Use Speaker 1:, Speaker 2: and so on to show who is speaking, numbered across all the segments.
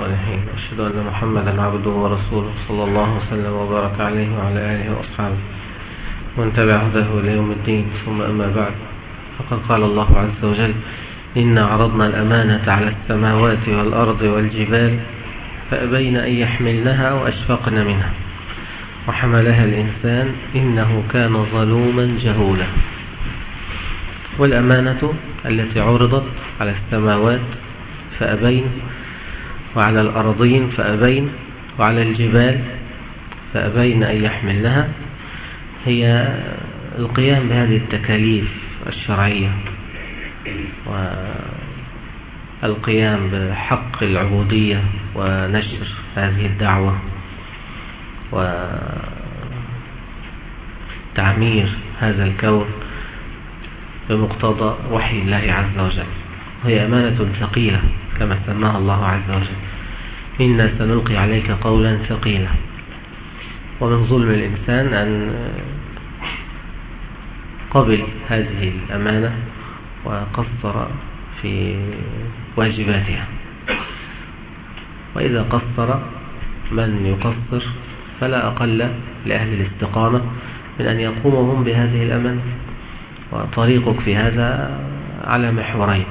Speaker 1: الصالحين. أشهد أن محمدا عبده ورسوله صلى الله وسلم وبارك عليه وعلى آله وأصحابه ومن تبع هداه ليوم الدين. ثم أما بعد فقد قال الله عز وجل إنا عرضنا الأمانة على السماوات والأرض والجبال فأبين أن يحملنها وأشفقن منها وحملها الإنسان إنه كان ظلوما جهولا. والأمانة التي عرضت على السماوات فأبين وعلى الأرضين فأبين وعلى الجبال فأبين أن يحملنها. هي القيام بهذه التكاليف الشرعية والقيام بحق العبودية ونشر هذه الدعوة وتعمير هذا الكون بمقتضى وحي الله عز وجل. وهي أمانة ثقيلة. كما سماها الله عز وجل. إنا سنلقي عليك قولا ثقيلا. ومن ظلم الإنسان أن قبل هذه الأمانة وقصر في واجباتها. وإذا قصر من يقصر فلا أقل لأهل الاستقامة من أن يقوموا هم بهذه الأمانة. وطريقك في هذا على محورين.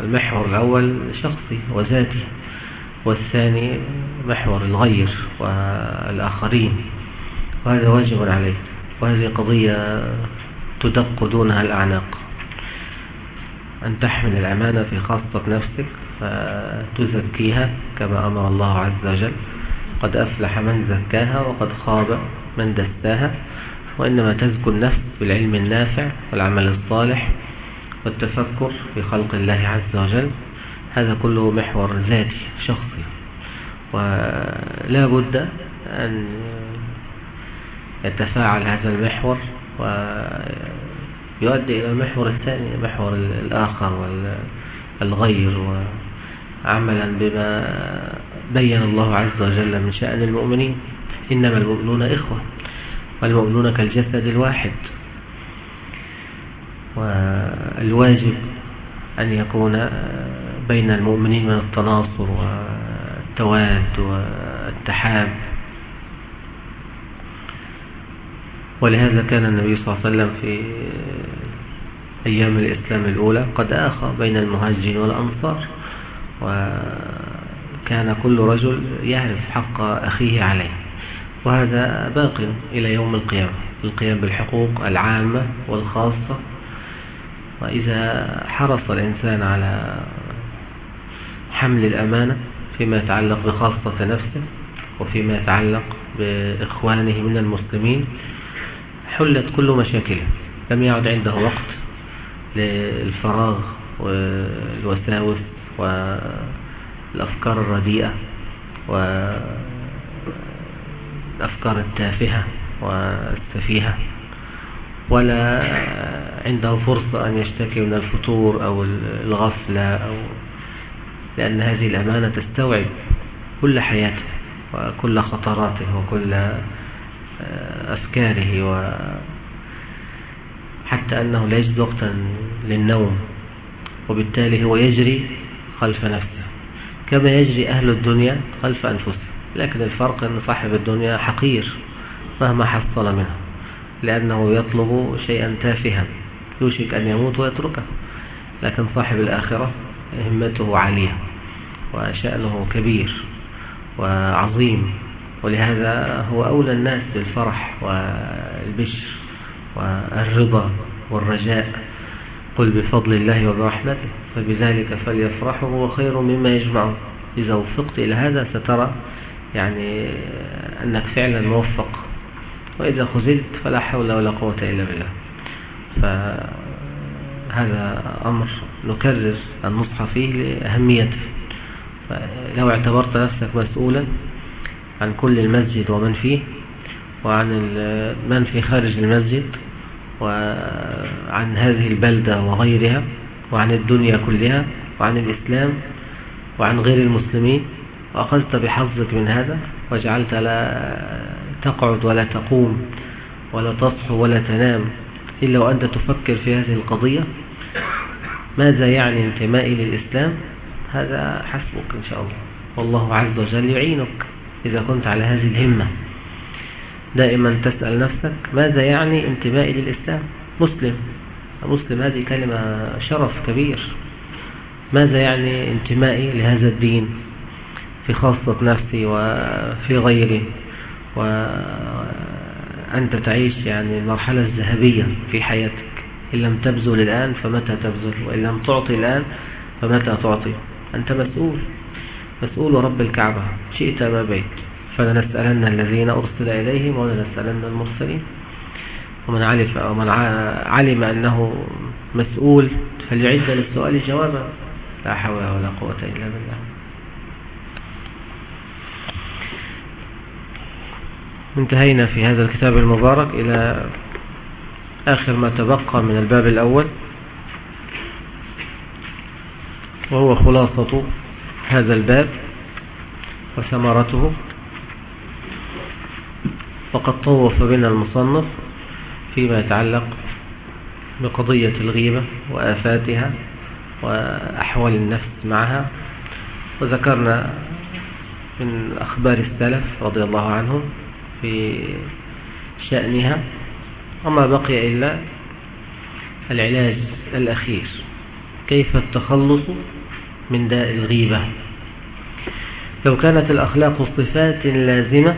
Speaker 1: المحور الأول شخصي وذاتي والثاني محور الغير والآخرين وهذا واجب عليه وهذه قضية تدق دونها الأعناق. أن تحمل الأمانة في خاصة نفسك فتزكيها كما أمر الله عز وجل. قد أفلح من زكاها وقد خاب من دستاها وإنما تزكو النفس بالعلم النافع والعمل الصالح. والتفكر في خلق الله عز وجل هذا كله محور ذاتي شخصي. ولا بد أن يتفاعل هذا المحور ويؤدي إلى المحور الثاني محور الآخر والغير وعملا بما بين الله عز وجل من شأن المؤمنين إنما المؤمنون إخوة والمؤمنون كالجسد الواحد. والواجب أن يكون بين المؤمنين من التناصر والتواد والتحاب. ولهذا كان النبي صلى الله عليه وسلم في أيام الإسلام الأولى قد آخى بين المهاجرين والأنصار وكان كل رجل يعرف حق أخيه عليه وهذا باق إلى يوم القيامة القيام بالحقوق العامة والخاصة. وإذا حرص الإنسان على حمل الأمانة فيما يتعلق بخاصة نفسه وفيما يتعلق بإخوانه من المسلمين حلت كل مشاكله. لم يعد عنده وقت للفراغ والوساوس والأفكار الرديئة والأفكار التافهة والسفيهة. ولا عنده فرصة أن يشتكي من الفتور أو الغفلة أو لأن هذه الأمانة تستوعب كل حياته وكل خطراته وكل آه، أفكاره و حتى أنه لا يجد وقتا للنوم وبالتالي هو يجري خلف نفسه. كما يجري أهل الدنيا خلف أنفسهم. لكن الفرق أن صاحب الدنيا حقير مهما حصل منه لأنه يطلب شيئا تافها. يوشك أن يموت ويتركه. لكن صاحب الآخرة همته عالية وشأنه كبير وعظيم. ولهذا هو أولى الناس بالفرح والبشر والرضا والرجاء. قل بفضل الله وبرحمته فبذلك فليفرحوا هو خير مما يجمعون. إذا وفقت إلى هذا سترى يعني أنك فعلا موفق. وإذا خزلت فلا حول ولا قوة إلا بالله. فهذا أمر نكرر النصح فيه لأهميته. لو اعتبرت نفسك مسؤولا عن كل المسجد ومن فيه وعن من في خارج المسجد وعن هذه البلدة وغيرها وعن الدنيا كلها وعن الإسلام وعن غير المسلمين وأخذت بحظك من هذا وجعلت لا تقعد ولا تقوم ولا تصحو ولا تنام إلا وأنت تفكر في هذه القضية. ماذا يعني انتمائي للإسلام؟ هذا حسبك إن شاء الله. والله عز وجل يعينك إذا كنت على هذه الهمة. دائما تسأل نفسك ماذا يعني انتمائي للإسلام؟ مسلم. مسلم هذه كلمة شرف كبير. ماذا يعني انتمائي لهذا الدين؟ في خاصة نفسي وفي غيري. وأنت تعيش يعني المرحلة الذهبية في حياتك. إن لم تبذل الآن فمتى تبذل؟ وإن لم تعطي الآن فمتى تعطي؟ أنت مسؤول مسؤول رب الكعبة. شئت ما بيت فلنسألن الذين أرسل إليهم ولنسألن المرسلين. ومن علم, ومن علم أنه مسؤول فليعد للسؤال جوابا. لا حول ولا قوة إلا بالله. انتهينا في هذا الكتاب المبارك إلى آخر ما تبقى من الباب الأول وهو خلاصة هذا الباب وثمرته. وقد طوف بنا المصنف فيما يتعلق بقضية الغيبة وآفاتها وأحوال النفس معها. وذكرنا من أخبار السلف رضي الله عنهم في شأنها وما بقي إلا العلاج الأخير. كيف التخلص من داء الغيبة؟ لو كانت الأخلاق صفات لازمة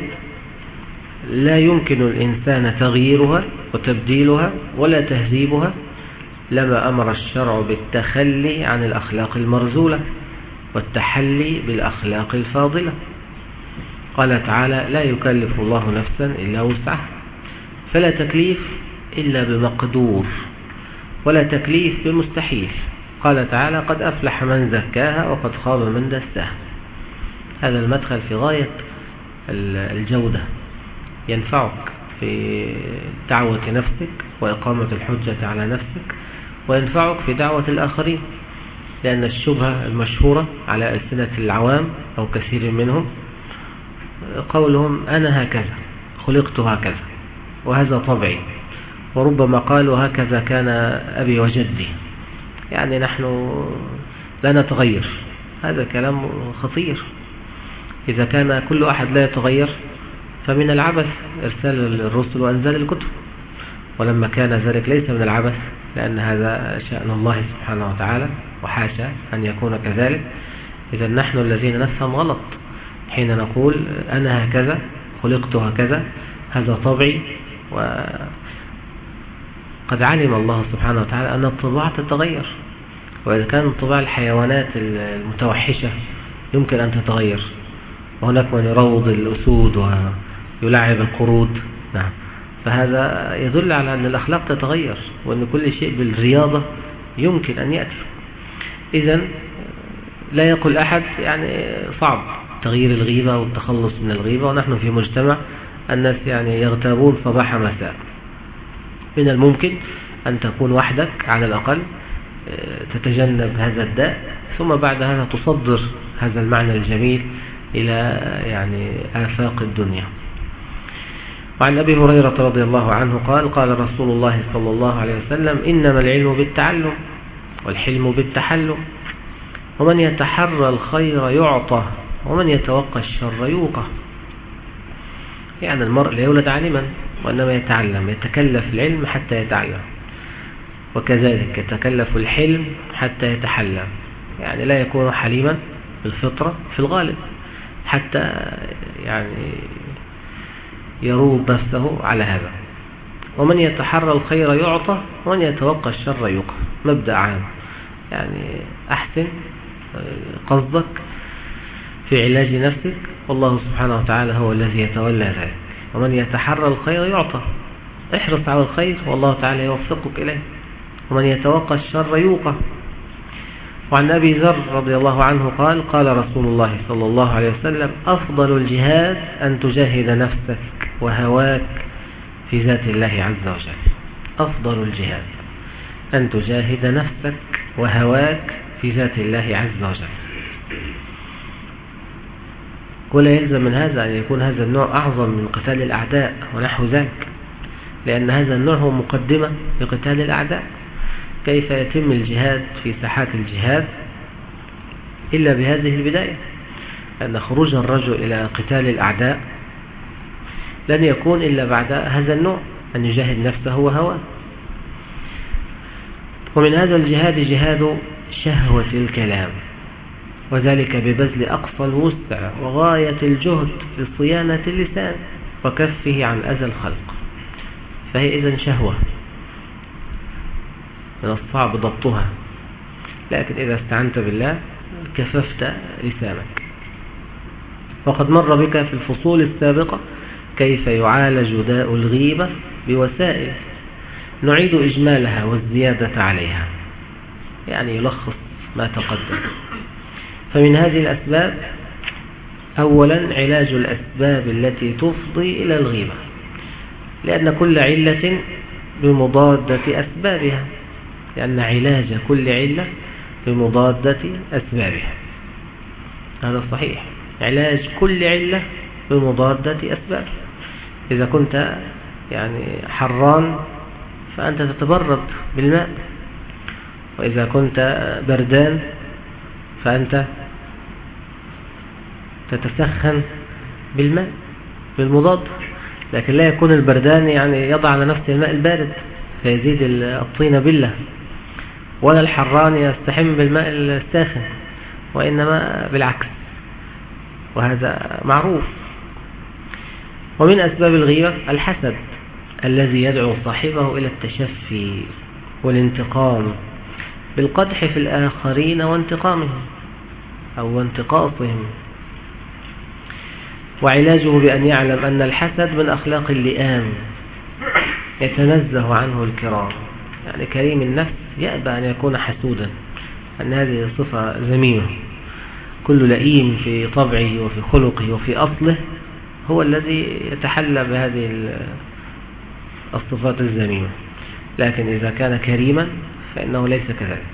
Speaker 1: لا يمكن الإنسان تغييرها وتبديلها ولا تهذيبها لما أمر الشرع بالتخلي عن الأخلاق المرزولة والتحلي بالأخلاق الفاضلة. قال تعالى لا يكلف الله نفسا إلا وسعها. فلا تكليف إلا بمقدور ولا تكليف بمستحيل. قال تعالى قد أفلح من زكاها وقد خاب من دساها. هذا المدخل في غاية الجودة ينفعك في دعوة نفسك وإقامة الحجة على نفسك وينفعك في دعوة الآخرين لأن الشبهة المشهورة على ألسنة العوام أو كثير منهم قولهم أنا هكذا خلقت هكذا وهذا طبعي وربما قالوا هكذا كان أبي وجدي. يعني نحن لا نتغير. هذا كلام خطير. إذا كان كل أحد لا يتغير فمن العبث إرسال الرسل وأنزال الكتب. ولما كان ذلك ليس من العبث لأن هذا شأن الله سبحانه وتعالى وحاشا أن يكون كذلك. إذا نحن الذين نفهم غلط. حين نقول أنا هكذا خلقت هكذا هذا طبعي وقد علم الله سبحانه وتعالى أن الطباع تتغير. وإذا كان طباع الحيوانات المتوحشة يمكن أن تتغير. وهناك من يروض الأسود ويلعب القرود. نعم. فهذا يدل على أن الأخلاق تتغير وأن كل شيء بالرياضة يمكن أن يأتي. إذا لا يقول أحد يعني صعب. تغيير الغيبة والتخلص من الغيبة ونحن في مجتمع الناس يعني يغتابون صباح مساء. من الممكن أن تكون وحدك على الأقل آه، تتجنب هذا الداء ثم بعد هذا تصدر هذا المعنى الجميل إلى يعني آفاق الدنيا. وعن أبي هريرة رضي الله عنه قال قال رسول الله صلى الله عليه وسلم إنما العلم بالتعلم والحلم بالتحلم ومن يتحرى الخير يعطى. ومن يتوقى الشر يوقى يعني المرء لا يولد عالما وإنما يتعلم يتكلف العلم حتى يتعلم. وكذلك يتكلف الحلم حتى يتحلم. يعني لا يكون حليما بالفطرة في الغالب. حتى يعني يروب نفسه على هذا. ومن يتحرى الخير يعطى ومن يتوقع الشر يوقى مبدأ عام. يعني أحسن قصدك في علاج نفسك والله سبحانه وتعالى هو الذي يتولى ذلك. ومن يتحرى الخير يعطى. احرص على الخير والله تعالى يوفقك إليه. ومن يتوقع الشر يوقى. وعن أبي ذر رضي الله عنه قال قال رسول الله صلى الله عليه وسلم أفضل الجهاد أن تجاهد نفسك وهواك في ذات الله عز وجل. أفضل الجهاد أن تجاهد نفسك وهواك في ذات الله عز وجل. ولا يلزم من هذا أن يكون هذا النوع أعظم من قتال الأعداء ونحو ذلك. لأن هذا النوع هو مقدمة لقتال الأعداء. كيف يتم الجهاد في ساحات الجهاد؟ إلا بهذه البداية أن خروج الرجل إلى قتال الأعداء لن يكون إلا بعد هذا النوع أن يجاهد نفسه وهواه. ومن هذا الجهاد جهاد شهوة الكلام. وذلك ببذل أقصى الوسع وغاية الجهد لصيانة اللسان وكفه عن أذى الخلق. فهي إذن شهوة من الصعب ضبطها. لكن إذا استعنت بالله كففت لسانك. وقد مر بك في الفصول السابقة كيف يعالج داء الغيبة بوسائل نعيد إجمالها والزيادة عليها. يعني يلخص ما تقدم. فمن هذه الأسباب أولا علاج الأسباب التي تفضي إلى الغيبة لأن كل علة بمضادة أسبابها لأن علاج كل علة بمضادة أسبابها. هذا صحيح. علاج كل علة بمضادة أسباب. إذا كنت يعني حران فأنت تتبرد بالماء. وإذا كنت بردان فأنت تتسخن بالماء بالمضاد لكن لا يكون البردان يعني يضع على نفسه الماء البارد فيزيد الطين بالله. ولا الحران يستحم بالماء الساخن وإنما بالعكس وهذا معروف. ومن أسباب الغيبة الحسد الذي يدعو صاحبه إلى التشفي والانتقام. بالقدح في الآخرين وانتقامهم أو انتقاصهم وعلاجه بأن يعلم أن الحسد من أخلاق اللئام يتنزه عنه الكرام. يعني كريم النفس يأبى أن يكون حسودا. أن هذه صفة ذميمة كل لئيم في طبعه وفي خلقه وفي أصله هو الذي يتحلى بهذه الصفات الذميمة لكن إذا كان كريما فإنه ليس كذلك.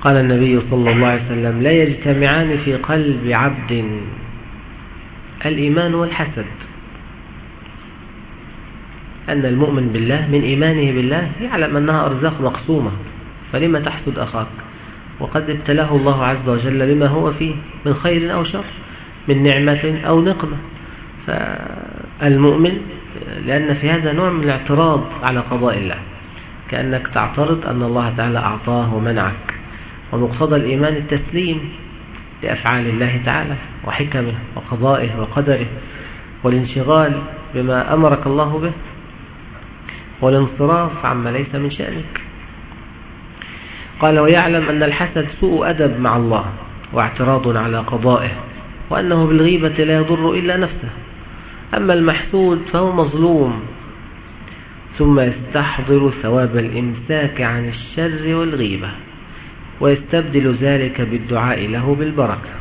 Speaker 1: قال النبي صلى الله عليه وسلم لا يجتمعان في قلب عبد الإيمان والحسد. أن المؤمن بالله من إيمانه بالله يعلم أنها أرزاق مقسومة. فلما تحسد أخاك؟ وقد ابتلاه الله عز وجل بما هو فيه من خير أو شر من نعمة أو نقمة. فالمؤمن لأن في هذا نوع من الاعتراض على قضاء الله. كأنك تعترض أن الله تعالى أعطاه ومنعك ومقتضى الإيمان التسليم لأفعال الله تعالى وحكمه وقضائه وقدره والانشغال بما أمرك الله به والانصراف عما ليس من شأنك. قال ويعلم أن الحسد سوء أدب مع الله واعتراض على قضائه وأنه بالغيبة لا يضر إلا نفسه. أما المحسود فهو مظلوم ثم يستحضر ثواب الإمساك عن الشر والغيبة ويستبدل ذلك بالدعاء له بالبركة.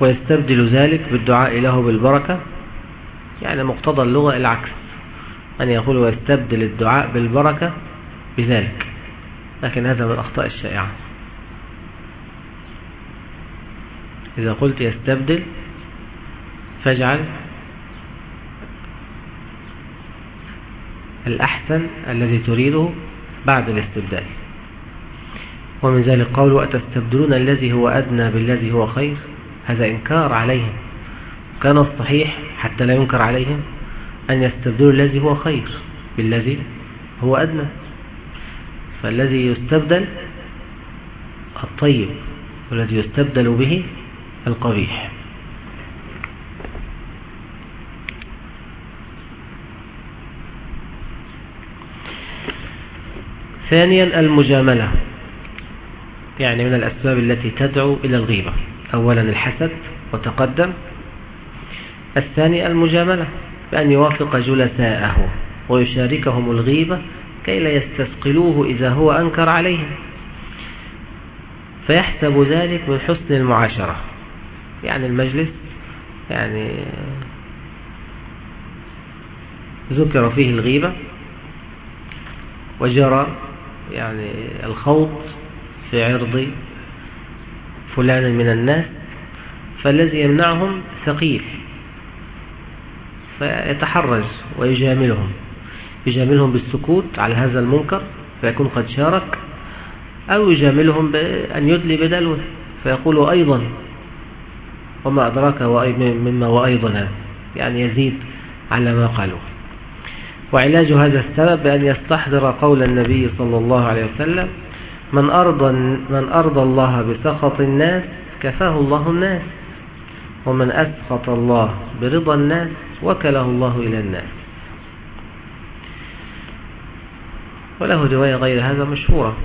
Speaker 1: ويستبدل ذلك بالدعاء له بالبركة يعني مقتضى اللغة العكس أن يقول ويستبدل الدعاء بالبركة بذلك لكن هذا من الأخطاء الشائعة إذا قلت يستبدل فاجعل الأحسن الذي تريده بعد الاستبدال. ومن ذلك قول أتستبدلون الذي هو أدنى بالذي هو خير؟ هذا إنكار عليهم. كان الصحيح حتى لا ينكر عليهم أن يستبدلوا الذي هو خير بالذي هو أدنى. فالذي يستبدل الطيب والذي يستبدل به القبيح. ثانيا المجاملة يعني من الأسباب التي تدعو إلى الغيبة. أولا الحسد وتقدم. الثاني المجاملة بأن يوافق جلساءه ويشاركهم الغيبة كي لا يستثقلوه إذا هو أنكر عليهم. فيحسب ذلك من حسن المعاشرة. يعني المجلس يعني ذكر فيه الغيبة وجرى يعني الخوض في عرض فلان من الناس فالذي يمنعهم ثقيل فيتحرج ويجاملهم يجاملهم بالسكوت على هذا المنكر فيكون قد شارك أو يجاملهم بأن يدلي بدلوه فيقول أيضا وما أدراك مما وأيضا يعني يزيد على ما قالوا وعلاج هذا السبب بأن يستحضر قول النبي صلى الله عليه وسلم من أرضى, من أرضى الله بسخط الناس كفاه الله الناس ومن أسخط الله برضا الناس وكله الله إلى الناس. وله رواية غير هذا مشهورة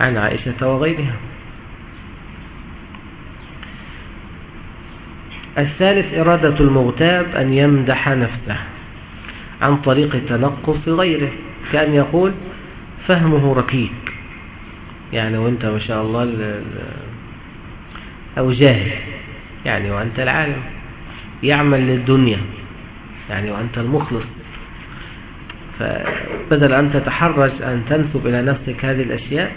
Speaker 1: عن عائشة وغيرها. الثالث إرادة المغتاب أن يمدح نفسه عن طريق تنقص غيره كأن يقول فهمه ركيك يعني وأنت ما شاء الله أو جاهل. يعني وأنت العالم يعمل للدنيا. يعني وأنت المخلص. فبدل أن تتحرج أن تنسب إلى نفسك هذه الأشياء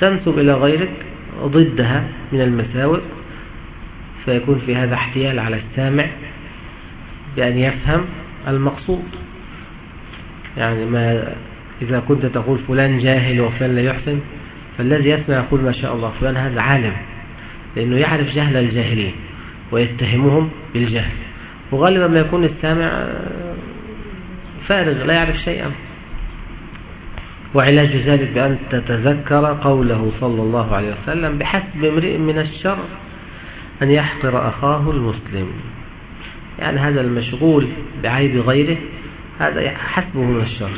Speaker 1: تنسب إلى غيرك ضدها من المساوئ. فيكون في هذا احتيال على السامع بأن يفهم المقصود. يعني ما إذا كنت تقول فلان جاهل وفلان لا يحسن فالذي يسمع يقول ما شاء الله فلان هذا عالم لأنه يعرف جهل الجاهلين ويتهمهم بالجهل. وغالبا ما يكون السامع فارغ لا يعرف شيئا. وعلاج ذلك بأن تتذكر قوله صلى الله عليه وسلم بحسب امرئ من الشر أن يحقر أخاه المسلم. يعني هذا المشغول بعيب غيره هذا حسبه من الشر.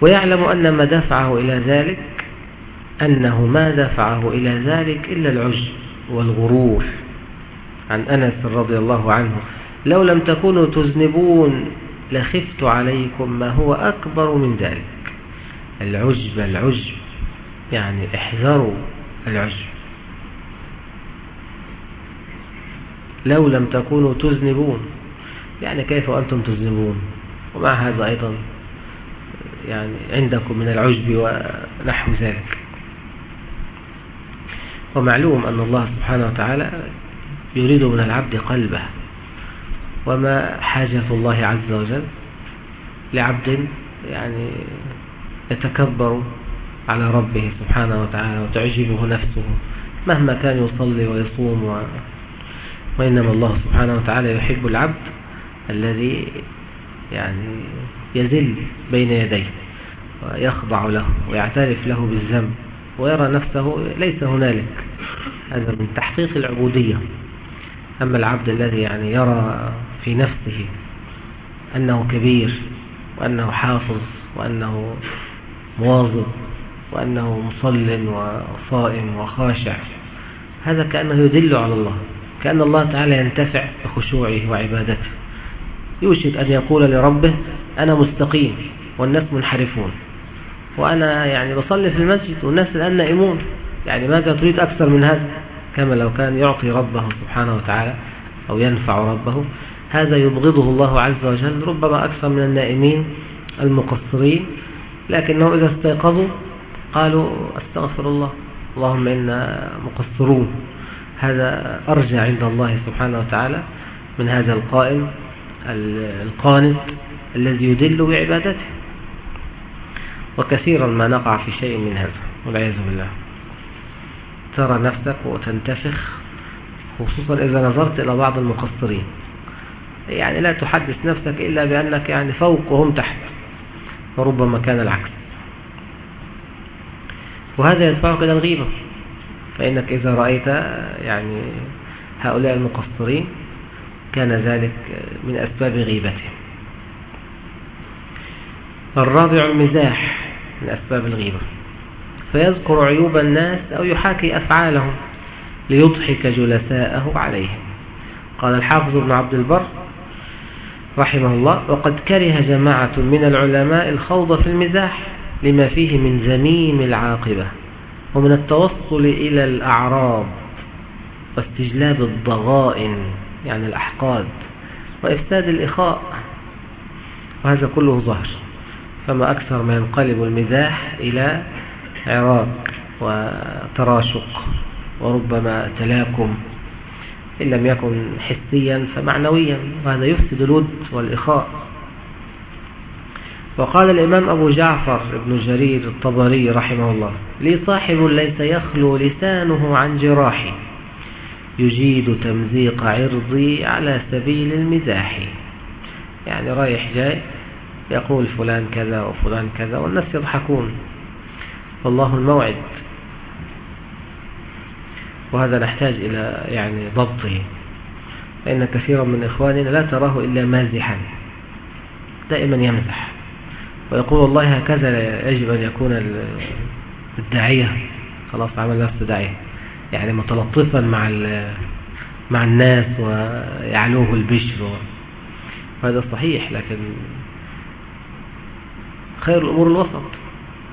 Speaker 1: ويعلم أن ما دفعه إلى ذلك أنه ما دفعه إلى ذلك إلا العجب والغرور. عن أنس رضي الله عنه لو لم تكونوا تذنبون لخفت عليكم ما هو أكبر من ذلك. العجب العجب يعني احذروا العجب لو لم تكونوا تذنبون يعني كيف أنتم تذنبون؟ ومع هذا أيضا؟ يعني عندكم من العجب ونحو ذلك. ومعلوم أن الله سبحانه وتعالى يريد من العبد قلبه. وما حاجة الله عز وجل لعبد يعني يتكبر على ربه سبحانه وتعالى وتعجبه نفسه مهما كان يصلي ويصوم و... وإنما الله سبحانه وتعالى يحب العبد الذي يعني يزل بين يديه ويخضع له ويعترف له بالذنب ويرى نفسه ليس هنالك. هذا من تحقيق العبودية. أما العبد الذي يعني يرى في نفسه أنه كبير وأنه حافظ وأنه مواظب وأنه مصل وصائم وخاشع هذا كأنه يدل على الله كأن الله تعالى ينتفع بخشوعه وعبادته. يوشك أن يقول لربه أنا مستقيم والناس منحرفون. وأنا يعني بصلي في المسجد والناس الآن نائمون يعني ماذا تريد أكثر من هذا؟ كما لو كان يعطي ربه سبحانه وتعالى أو ينفع ربه. هذا يبغضه الله عز وجل ربما أكثر من النائمين المقصرين. لكنهم إذا استيقظوا قالوا أستغفر الله اللهم إنا مقصرون. هذا أرجى عند الله سبحانه وتعالى من هذا القائم القانت الذي يدل بعبادته. وكثيرا ما نقع في شيء من هذا. والعياذ بالله. ترى نفسك وتنتفخ خصوصا إذا نظرت إلى بعض المقصرين. يعني لا تحدث نفسك إلا بأنك يعني فوق وهم تحت. وربما كان العكس. وهذا يدفعك إلى الغيبة. فإنك إذا رأيت يعني هؤلاء المقصرين كان ذلك من أسباب غيبتهم. الرابع المزاح من أسباب الغيبة فيذكر عيوب الناس أو يحاكي أفعالهم ليضحك جلساءه عليهم. قال الحافظ ابن عبد البر رحمه الله وقد كره جماعة من العلماء الخوض في المزاح لما فيه من زميم العاقبة ومن التوصل إلى الأعراض واستجلاب الضغائن يعني الأحقاد وإفساد الإخاء. وهذا كله ظهر فما أكثر ما ينقلب المزاح إلى عراق وتراشق وربما تلاكم. إن لم يكن حسيا فمعنويا وهذا يفسد الود والإخاء. وقال الإمام أبو جعفر ابن جرير الطبري رحمه الله لي صاحب ليس يخلو لسانه عن جراحي يجيد تمزيق عرضي على سبيل المزاح. يعني رايح جاي يقول فلان كذا وفلان كذا والناس يضحكون. والله الموعد. وهذا نحتاج إلى يعني ضبطه. فإن كثيرا من إخواننا لا تراه إلا مازحا. دائما يمزح. ويقول والله هكذا يجب أن يكون الداعية. خلاص عمل نفسه داعية. يعني متلطفا مع مع الناس ويعلوه البشر. وهذا صحيح لكن خير الأمور الوسط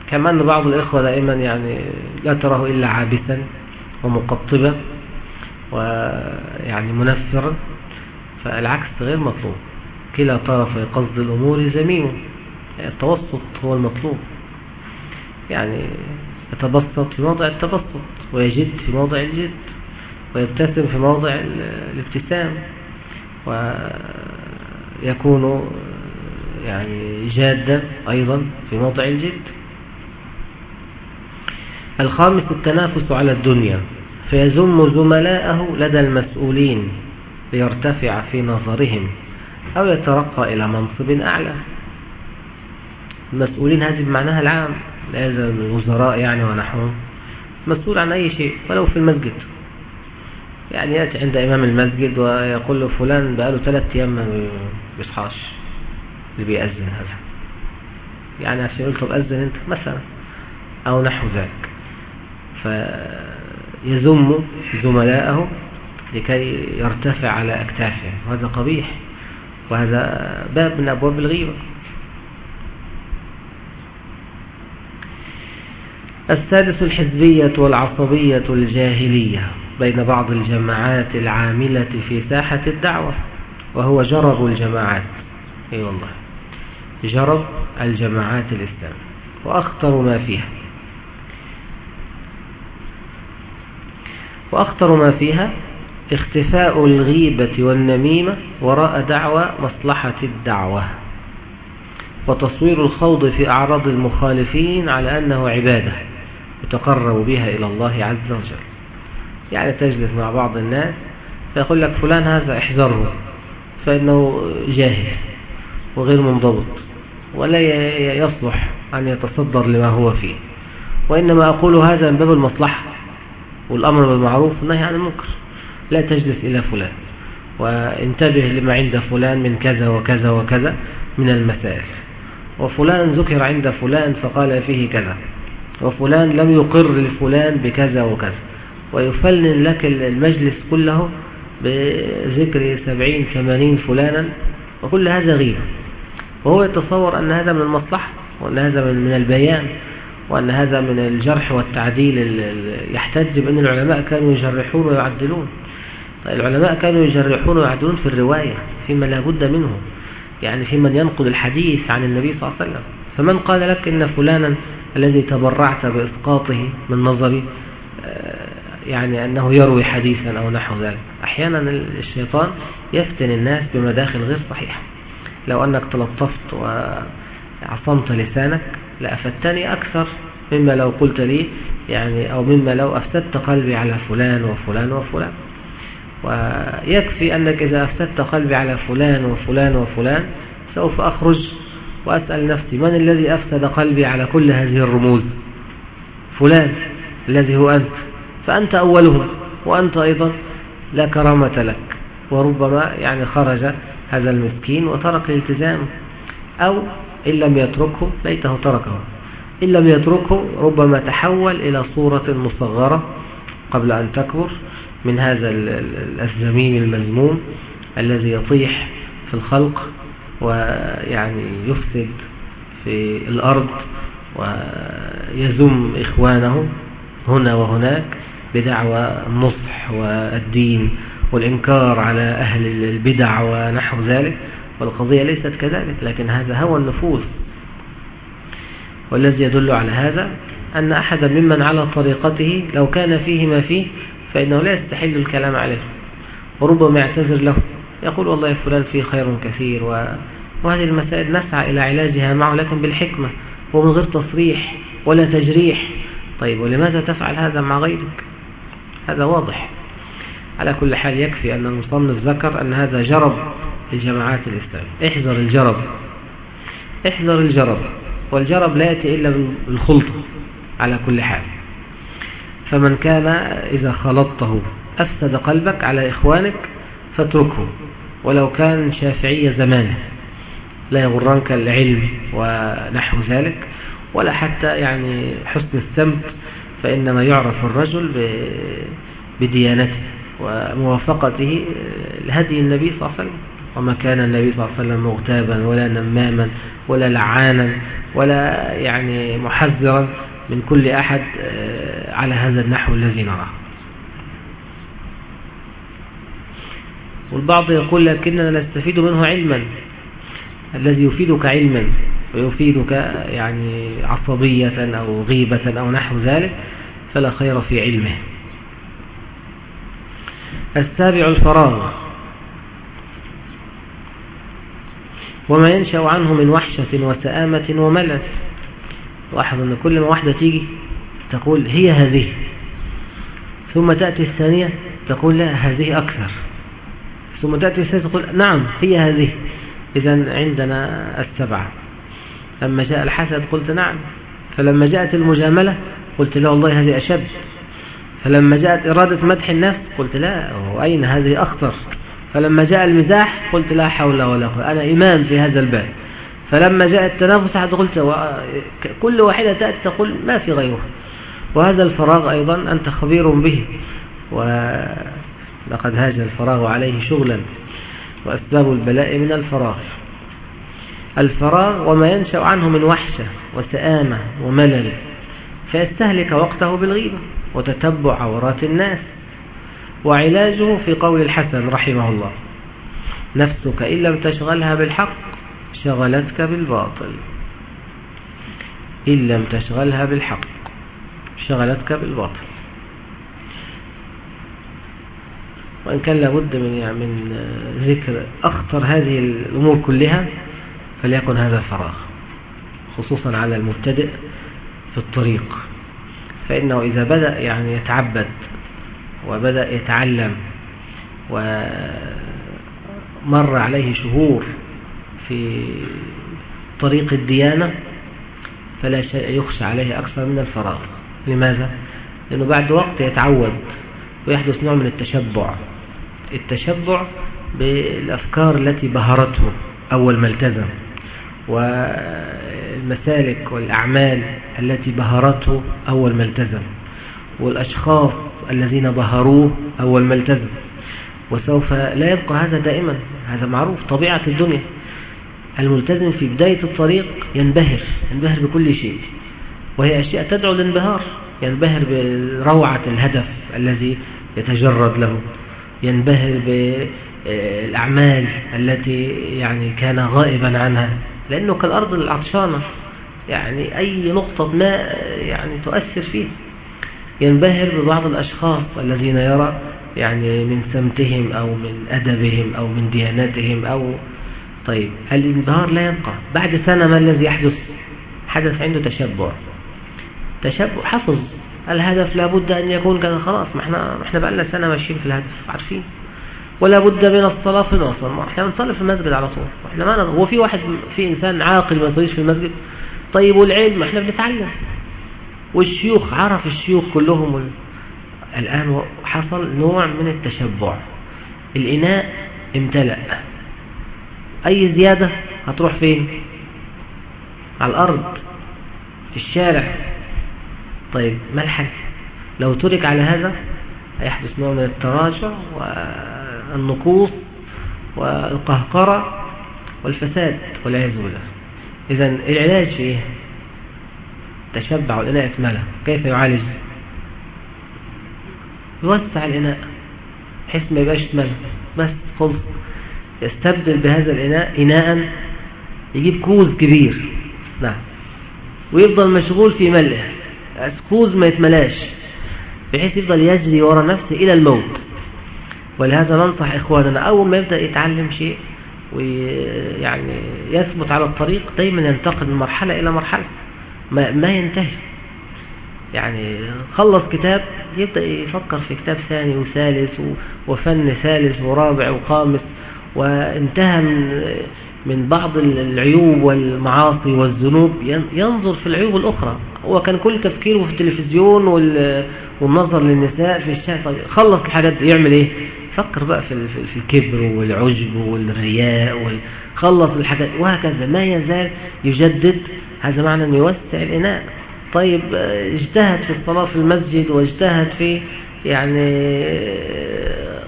Speaker 1: كما أن بعض الإخوة دائما يعني لا تراه إلا عابثا ومقطبا ويعني منفرا فالعكس غير مطلوب. كلا طرف قصد الأمور زميم التوسط هو المطلوب. يعني يتبسط في موضع التبسط ويجد في موضع الجد ويبتسم في موضع الابتسام ويكون يعني جادا أيضا في موضع الجد. الخامس التنافس على الدنيا فيزم زملاءه لدى المسؤولين ليرتفع في نظرهم أو يترقى إلى منصب أعلى. المسؤولين هذه بمعناها العام هذا الوزراء يعني ونحوهم مسؤول عن أي شيء ولو في المسجد. يعني يأتي عند إمام المسجد ويقول له فلان بقاله ثلاثة أيام ما بيصحاش. اللي بيأذن هذا. يعني عشان يقول طب أذن أنت مثلا أو نحو ذلك. فيذم زملاءه لكي يرتفع على أكتافه. وهذا قبيح. وهذا باب من أبواب الغيبة. السادس الحزبية والعصبية الجاهلية بين بعض الجماعات العاملة في ساحة الدعوة وهو جرب الجماعات. أي والله. جرب الجماعات الإسلام وأخطر ما فيها. وأخطر ما فيها اختفاء الغيبة والنميمة وراء دعوى مصلحة الدعوة وتصوير الخوض في أعراض المخالفين على أنه عبادة يتقرب بها إلى الله عز وجل. يعني تجلس مع بعض الناس فيقول لك فلان هذا احذره فإنه جاهل وغير منضبط. ولا يصلح أن يتصدر لما هو فيه. وإنما أقول هذا من باب المصلحة والأمر بالمعروف والنهي عن المنكر. لا تجلس إلى فلان. وانتبه لما عند فلان من كذا وكذا وكذا من المسائل. وفلان ذكر عند فلان فقال فيه كذا. وفلان لم يقر لفلان بكذا وكذا. ويفلن لك المجلس كله بذكر سبعين ثمانين فلانا. وكل هذا غيب وهو يتصور أن هذا من المصلحة وأن هذا من البيان وأن هذا من الجرح والتعديل يحتج بأن العلماء كانوا يجرحون ويعدلون. طيب العلماء كانوا يجرحون ويعدلون في الرواية فيما لا بد منه يعني في من ينقل الحديث عن النبي صلى الله عليه وسلم. فمن قال لك إن فلانا الذي تبرعت بإسقاطه من نظري آه، يعني أنه يروي حديثا أو نحو ذلك. أحيانا الشيطان يفتن الناس بمداخل غير صحيحة. لو أنك تلطفت وعصمت لسانك لأفدتني أكثر مما لو قلت لي يعني أو مما لو أفسدت قلبي على فلان وفلان وفلان. ويكفي أنك إذا أفسدت قلبي على فلان وفلان وفلان سوف أخرج وأسأل نفسي من الذي أفسد قلبي على كل هذه الرموز؟ فلان الذي هو أنت. فأنت أولهم وأنت أيضا لا كرامة لك. وربما يعني خرج هذا المسكين وترك الالتزام أو إن لم يتركه ليته تركه. إن لم يتركه ربما تحول إلى صورة مصغرة قبل أن تكبر من هذا الزميم المذموم الذي يطيح في الخلق ويعني يفسد في الأرض ويزم إخوانه هنا وهناك بدعوى النصح والدين والإنكار على أهل البدع ونحو ذلك والقضية ليست كذلك لكن هذا هو النفوس. والذي يدل على هذا أن أحدا ممن على طريقته لو كان فيه ما فيه فإنه لا يستحل الكلام عليه وربما يعتذر له يقول والله فلان فيه خير كثير. وهذه المسائل نسعى إلى علاجها معه لكن بالحكمة ومن غير تصريح ولا تجريح. طيب ولماذا تفعل هذا مع غيرك؟ هذا واضح. على كل حال يكفي أن المصنف ذكر أن هذا جرب الجماعات الإسلامية احذر الجرب. احذر الجرب. والجرب لا يأتي إلا بالخلطة على كل حال. فمن كان إذا خلطته أفسد قلبك على إخوانك فاتركه ولو كان شافعي زمانه. لا يغرنك العلم ونحو ذلك. ولا حتى يعني حسن السمت. فإنما يعرف الرجل بديانته. وموافقته لهدي النبي صلى الله عليه وسلم. وما كان النبي صلى الله عليه وسلم مغتابا ولا نماما ولا لعانا ولا يعني محذرا من كل أحد آه، على هذا النحو الذي نراه. والبعض يقول لكننا نستفيد منه علما. الذي يفيدك علما ويفيدك يعني عصبية أو غيبة أو نحو ذلك فلا خير في علمه. السابع الفراغ. وما ينشأ عنه من وحشة وسآمة وملل لاحظ أن كل ما واحدة تيجي تقول هي هذه. ثم تأتي الثانية تقول لا هذه أكثر. ثم تأتي الثالثة تقول نعم هي هذه. إذا عندنا السبعة. لما جاء الحسد قلت نعم. فلما جاءت المجاملة قلت لا والله هذه أشد. فلما جاءت إرادة مدح النفس قلت لا وأين هذه أخطر؟ فلما جاء المزاح قلت لا حول ولا قوة أنا إمام في هذا الباب. فلما جاء التنافس قلت كل واحدة تأتي تقول ما في غيره. وهذا الفراغ أيضا أنت خبير به ولقد هاج الفراغ عليه شغلا وأسباب البلاء من الفراغ. الفراغ وما ينشأ عنه من وحشة وسآمة وملل فيستهلك وقته بالغيبة. وتتبع عورات الناس. وعلاجه في قول الحسن رحمه الله نفسك إن لم تشغلها بالحق شغلتك بالباطل. إن لم تشغلها بالحق شغلتك بالباطل. وإن كان لابد من يعني من ذكر أخطر هذه الأمور كلها فليكن هذا فراغ خصوصا على المبتدئ في الطريق. فإنه إذا بدأ يعني يتعبد وبدأ يتعلم ومر عليه شهور في طريق الديانة فلا شيء يخشى عليه أكثر من الفراغ. لماذا؟ لأنه بعد وقت يتعود ويحدث نوع من التشبع. التشبع بالأفكار التي بهرته أول ما التزم. والمسالك والأعمال التي بهرته أول ما التزم والأشخاص الذين بهروه أول ما التزم. وسوف لا يبقى هذا دائما هذا معروف طبيعة الدنيا. الملتزم في بداية الطريق ينبهر ينبهر بكل شيء. وهي أشياء تدعو للانبهار ينبهر بروعة الهدف الذي يتجرد له. ينبهر بالأعمال التي يعني كان غائبا عنها. لأنه كالأرض العطشانة. يعني أي نقطة ماء يعني تؤثر فيه. ينبهر ببعض الأشخاص الذين يرى يعني من سمتهم أو من أدبهم أو من ديانتهم أو طيب الانبهار لا يبقى. بعد سنة ما الذي يحدث؟ حدث عنده تشبع. تشبع حفظ. الهدف لابد أن يكون كذا. خلاص ما إحنا إحنا بقى لنا سنة ماشيين في الهدف. عارفين؟ ولا بد من الصلاة في الوصل ما إحنا بنصلي في المسجد على طول. إحنا ما هو في واحد في إنسان عاقل ما يصليش في المسجد. طيب والعلم؟ إحنا بنتعلم. والشيوخ عرف الشيوخ كلهم الآن حصل نوع من التشبع. الإناء امتلأ. أي زيادة هتروح فين؟ على الأرض في الشارع. طيب ما الحل لو ترك على هذا هيحدث نوع من التراجع والنقوص والقهقرة والفساد والعياذ بالله. إذا العلاج في إيه؟ تشبع الإناء اتملى كيف يعالج؟ يوسع الإناء بحيث ما يبقاش اتملى بس خلص يستبدل بهذا الإناء إناء يجيب كوز كبير. نعم. ويفضل مشغول في ملئه. الكوز ما يتملاش. بحيث يفضل يجري وراء نفسه إلى الموت. ولهذا ننصح إخواننا أول ما يبدأ يتعلم شيء ويعني يثبت على الطريق دايما ينتقل من مرحلة إلى مرحلة. ما, ما ينتهي. يعني خلص كتاب يبدأ يفكر في كتاب ثاني وثالث وفن ثالث ورابع وخامس وانتهى من بعض العيوب والمعاصي والذنوب. ينظر في العيوب الأخرى. هو كان كل تفكيره في التلفزيون والنظر للنساء في طيب خلص الحاجات يعمل إيه؟ فكر بقى في في الكبر والعجب والرياء خلص الحاجات وهكذا. ما يزال يجدد هذا معنى أن يوسع الإناء. طيب اجتهد في الصلاة في المسجد واجتهد في يعني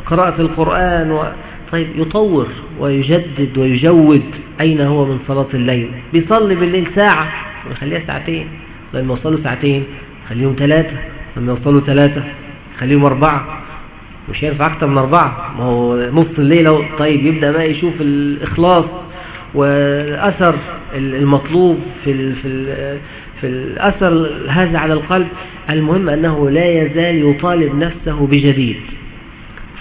Speaker 1: قراءة القرآن و... طيب يطور ويجدد ويجود أين هو من صلاة الليل؟ بيصلي بالليل ساعة ويخليها ساعتين لما يوصلوا ساعتين خليهم ثلاثة لما يوصلوا ثلاثة خليهم أربعة. مش ينفع أكتر من أربعة. ما هو نص الليلة طيب يبدأ بقى يشوف الإخلاص والأثر المطلوب في ال في ال في الأثر هذا على القلب. المهم أنه لا يزال يطالب نفسه بجديد.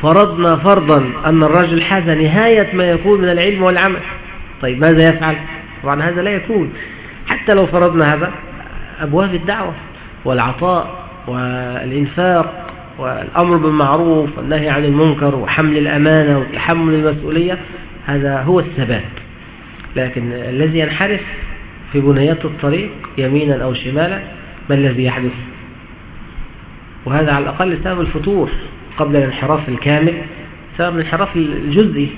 Speaker 1: فرضنا فرضا أن الرجل حاز نهاية ما يكون من العلم والعمل. طيب ماذا يفعل؟ طبعا هذا لا يكون. حتى لو فرضنا هذا أبواب الدعوة والعطاء والإنفاق والأمر بالمعروف والنهي عن المنكر وحمل الأمانة وتحمل المسؤولية هذا هو الثبات. لكن الذي ينحرف في بنيات الطريق يمينا أو شمالا ما الذي يحدث؟ وهذا على الأقل سبب الفتور قبل الانحراف الكامل سبب الانحراف الجزئي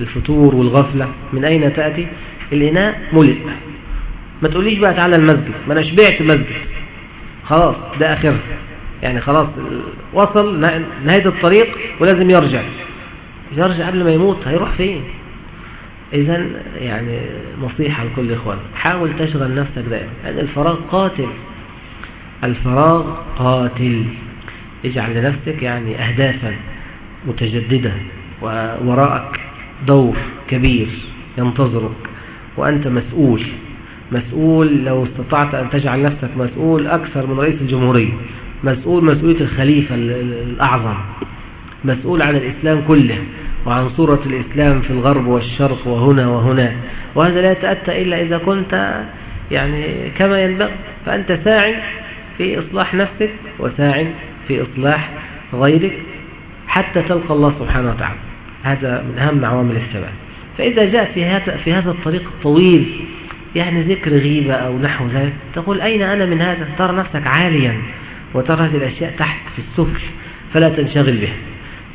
Speaker 1: الفتور والغفلة. من أين تأتي؟ الإناء ملئ. ما تقوليش بقى تعالى المسجد ما أنا شبعت مسجد. خلاص ده آخر يعني خلاص وصل نهاية الطريق ولازم يرجع. يرجع قبل ما يموت هيروح فين؟ إذا يعني نصيحة لكل إخوان حاول تشغل نفسك دائما. لأن الفراغ قاتل. الفراغ قاتل. اجعل لنفسك يعني أهدافا متجددة ووراءك دور كبير ينتظرك وأنت مسؤول. مسؤول لو استطعت أن تجعل نفسك مسؤول أكثر من رئيس الجمهورية. مسؤول مسؤولية الخليفة الأعظم مسؤول عن الإسلام كله وعن صورة الإسلام في الغرب والشرق وهنا وهنا. وهذا لا يتأتى إلا إذا كنت يعني كما ينبغي. فأنت ساعي في إصلاح نفسك وساعي في إصلاح غيرك حتى تلقى الله سبحانه وتعالى. هذا من أهم عوامل الثبات فإذا جاء في هذا في هذا الطريق الطويل يعني ذكر غيبة أو نحو ذلك تقول أين أنا من هذا؟ ترى نفسك عاليا. وترى هذه الأشياء تحت في السفل فلا تنشغل بها.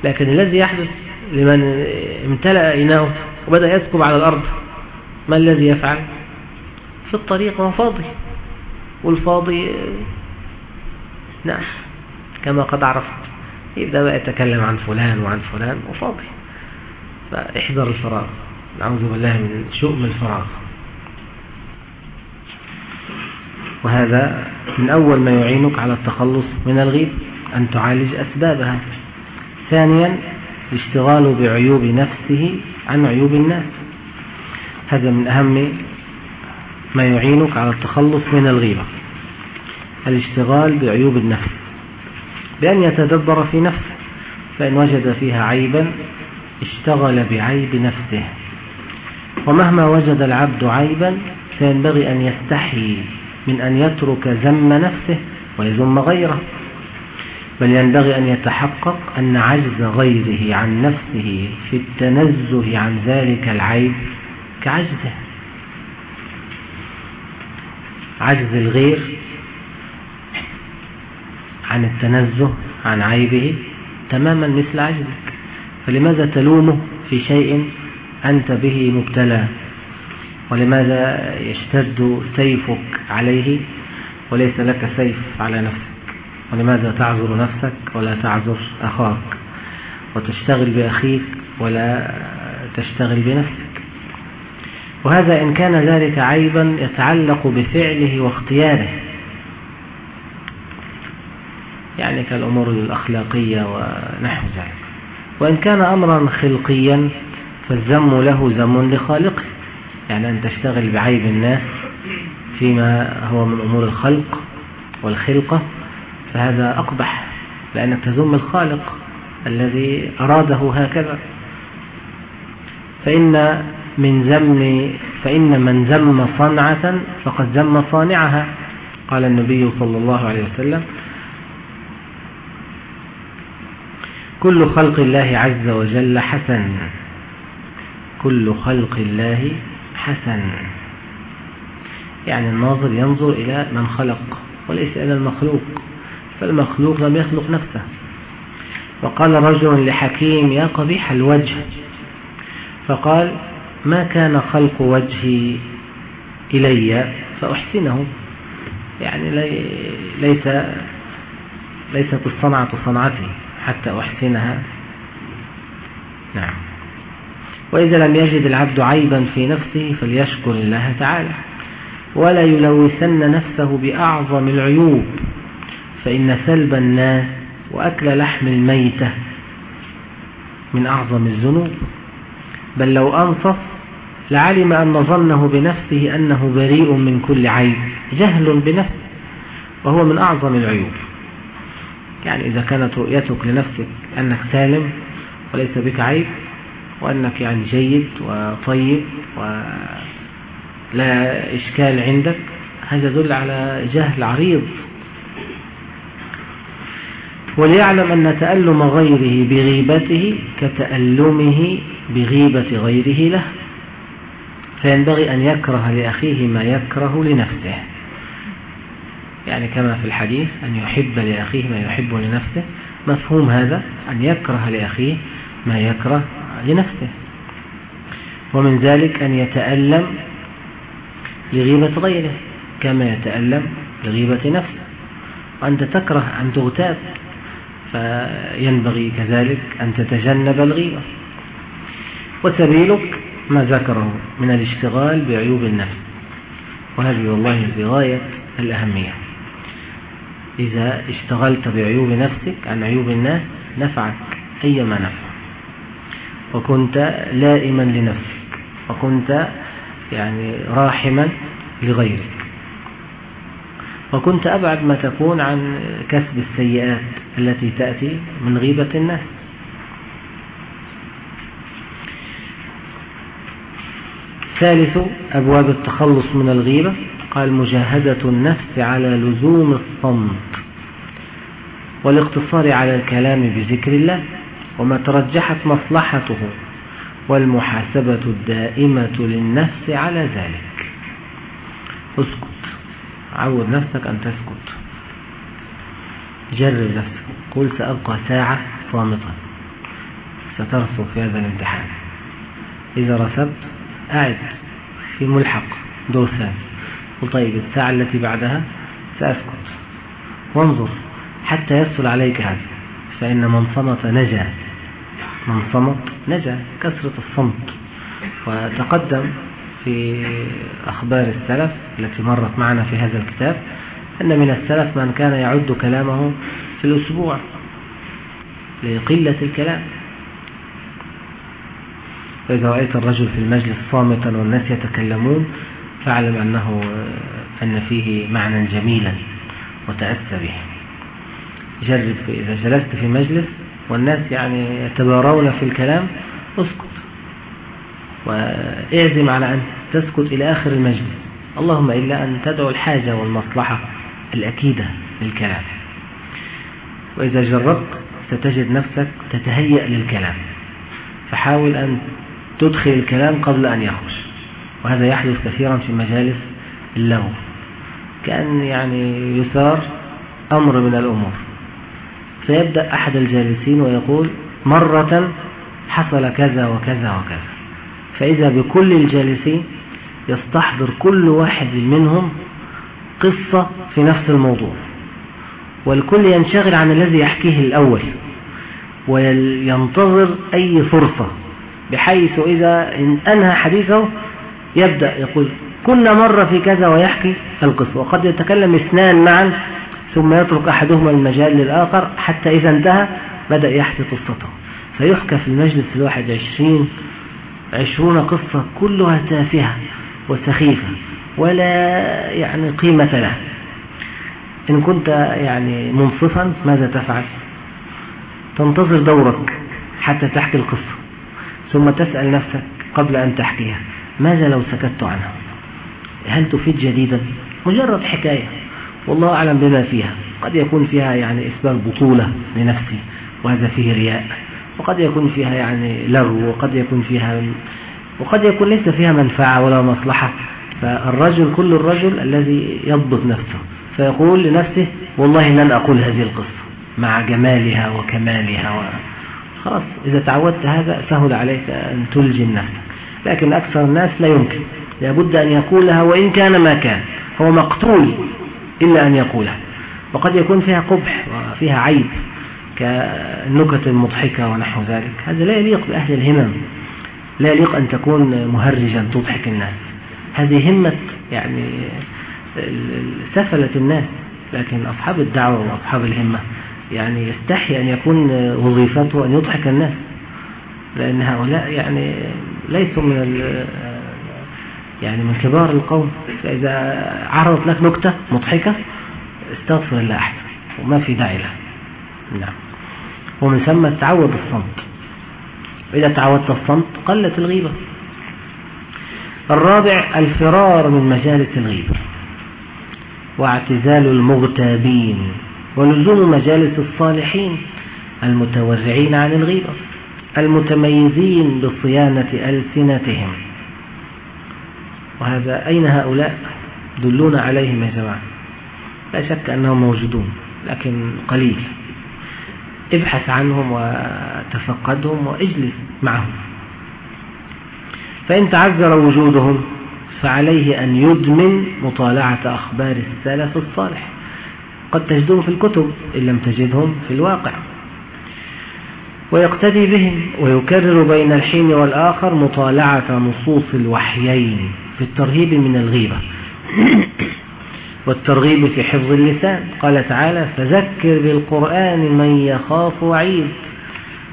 Speaker 1: لكن الذي يحدث لمن امتلأ إناه وبدأ يسكب على الأرض ما الذي يفعل؟ في الطريق هو فاضي. والفاضي نعم كما قد عرفت. يبدأ بقى يتكلم عن فلان وعن فلان وفاضي. فاحذر الفراغ. نعوذ بالله من شؤم الفراغ. وهذا من أول ما يعينك على التخلص من الغيب أن تعالج أسبابها. ثانيا الاشتغال بعيوب نفسه عن عيوب الناس. هذا من أهم ما يعينك على التخلص من الغيبة. الاشتغال بعيوب النفس. بأن يتدبر في نفسه فإن وجد فيها عيبا اشتغل بعيب نفسه. ومهما وجد العبد عيبا فينبغي أن يستحي. من أن يترك ذم نفسه ويذم غيره بل ينبغي أن يتحقق أن عجز غيره عن نفسه في التنزه عن ذلك العيب كعجزه. عجز الغير عن التنزه عن عيبه تماما مثل عجزك. فلماذا تلومه في شيء أنت به مبتلى؟ ولماذا يشتد سيفك عليه وليس لك سيف على نفسك؟ ولماذا تعذر نفسك ولا تعذر أخاك؟ وتشتغل بأخيك ولا تشتغل بنفسك. وهذا إن كان ذلك عيبا يتعلق بفعله واختياره. يعني كالأمور الأخلاقية ونحو ذلك. وإن كان أمرا خلقيا فالذم له ذم لخالقه. يعني أن تشتغل بعيب الناس فيما هو من أمور الخلق والخلقة فهذا أقبح لأنك تذم الخالق الذي أراده هكذا. فإن من ذم فإن من ذم صنعة فقد ذم صانعها. قال النبي صلى الله عليه وسلم كل خلق الله عز وجل حسن كل خلق الله حسن. يعني الناظر ينظر إلى من خلق وليس إلى المخلوق. فالمخلوق لم يخلق نفسه. وقال رجل لحكيم يا قبيح الوجه. فقال ما كان خلق وجهي إلي فأحسنه. يعني ليس ليست الصنعة صنعتي حتى أحسنها. نعم. وإذا لم يجد العبد عيبا في نفسه فليشكر الله تعالى. ولا يلوثن نفسه بأعظم العيوب فإن سلب الناس وأكل لحم الميتة من أعظم الذنوب. بل لو أنصف لعلم أن ظنه بنفسه أنه بريء من كل عيب جهل بنفسه وهو من أعظم العيوب. يعني إذا كانت رؤيتك لنفسك أنك سالم وليس بك عيب وأنك يعني جيد وطيب ولا إشكال عندك هذا يدل على جهل عريض. وليعلم أن تألم غيره بغيبته كتألمه بغيبة غيره له فينبغي أن يكره لأخيه ما يكره لنفسه. يعني كما في الحديث أن يحب لأخيه ما يحب لنفسه مفهوم هذا؟ أن يكره لأخيه ما يكره لنفسه. ومن ذلك أن يتألم لغيبة غيره كما يتألم لغيبة نفسه. وأنت تكره أن تغتاب فينبغي كذلك أن تتجنب الغيبة. وسبيلك ما ذكره من الاشتغال بعيوب النفس. وهذه والله بغاية الأهمية. إذا اشتغلت بعيوب نفسك عن عيوب الناس نفعك أيما نفع وكنت لائما لنفسك وكنت يعني راحما لغيرك وكنت أبعد ما تكون عن كسب السيئات التي تأتي من غيبة الناس. ثالث أبواب التخلص من الغيبة. قال مجاهدة النفس على لزوم الصمت والاقتصار على الكلام بذكر الله. وما ترجحت مصلحته والمحاسبة الدائمة للنفس على ذلك. اسكت. عود نفسك أن تسكت. جرب نفسك. قل سأبقى ساعة صامتا. سترسل في هذا الامتحان. إذا رسبت أعد في ملحق دور ثاني قل طيب الساعة التي بعدها سأسكت. وانظر حتى يسهل عليك هذا فإن من صمت نجا. من صمت نجا كثرة الصمت. وتقدم في أخبار السلف التي مرت معنا في هذا الكتاب أن من السلف من كان يعد كلامه في الأسبوع لقلة الكلام. فإذا رأيت الرجل في المجلس صامتا والناس يتكلمون فاعلم أنه أن فيه معنى جميلا وتأسى به. جرب إذا جلست في مجلس والناس يعني يتبارون في الكلام اسكت. واعزم على أن تسكت إلى آخر المجلس. اللهم إلا أن تدعو الحاجة والمصلحة الأكيدة للكلام. وإذا جربت ستجد نفسك تتهيأ للكلام. فحاول أن تدخل الكلام قبل أن يخرج. وهذا يحدث كثيرا في مجالس اللغو. كأن يعني يثار أمر من الأمور. فيبدأ أحد الجالسين ويقول مرة حصل كذا وكذا وكذا. فإذا بكل الجالسين يستحضر كل واحد منهم قصة في نفس الموضوع. والكل ينشغل عن الذي يحكيه الأول وينتظر أي فرصة بحيث إذا أنهى حديثه يبدأ يقول كنا مرة في كذا ويحكي القصة. وقد يتكلم اثنان معا ثم يترك أحدهما المجال للآخر حتى إذا انتهى بدأ يحكي قصته فيحكى في المجلس الواحد عشرين عشرون قصة كلها تافهة وسخيفة ولا يعني قيمة لها. إن كنت يعني منصفا ماذا تفعل؟ تنتظر دورك حتى تحكي القصة ثم تسأل نفسك قبل أن تحكيها ماذا لو سكت عنها؟ هل تفيد جديدا؟ مجرد حكاية. والله أعلم بما فيها. قد يكون فيها يعني إثبات بطولة لنفسي وهذا فيه رياء. وقد يكون فيها يعني لغو وقد يكون فيها وقد يكون ليس فيها منفعة ولا مصلحة. فالرجل كل الرجل الذي يضبط نفسه فيقول لنفسه والله لن أقول هذه القصة مع جمالها وكمالها. و... خلاص إذا تعودت هذا سهل عليك أن تلجم نفسك لكن أكثر الناس لا يمكن. لابد أن يقولها وإن كان ما كان. هو مقتول. إلا أن يقولها. وقد يكون فيها قبح وفيها عيب كالنكت المضحكة ونحو ذلك. هذا لا يليق بأهل الهمم. لا يليق أن تكون مهرجا تضحك الناس. هذه همة يعني سفلة الناس لكن أصحاب الدعوة وأصحاب الهمة يعني يستحي أن يكون وظيفته أن يضحك الناس لأن هؤلاء يعني ليسوا من يعني من كبار القوم فإذا عرضت لك نكتة مضحكة استغفر الله أحسن وما في داعي لها. نعم. ومن ثم تعود الصمت. إذا تعودت الصمت قلت الغيبة. الرابع الفرار من مجالس الغيبة. واعتزال المغتابين. ولزوم مجالس الصالحين المتورعين عن الغيبة. المتميزين بصيانة ألسنتهم. وهذا أين هؤلاء دلون عليهم يا جماعة؟ لا شك أنهم موجودون لكن قليل. ابحث عنهم وتفقدهم وإجلس معهم. فإن تعذر وجودهم فعليه أن يدمن مطالعة أخبار السلف الصالح. قد تجدهم في الكتب إن لم تجدهم في الواقع. ويقتدي بهم ويكرر بين الحين والآخر مطالعة نصوص الوحيين. في الترهيب من الغيبة. والترغيب في حفظ اللسان. قال تعالى فذكر بالقرآن من يخاف وعيد.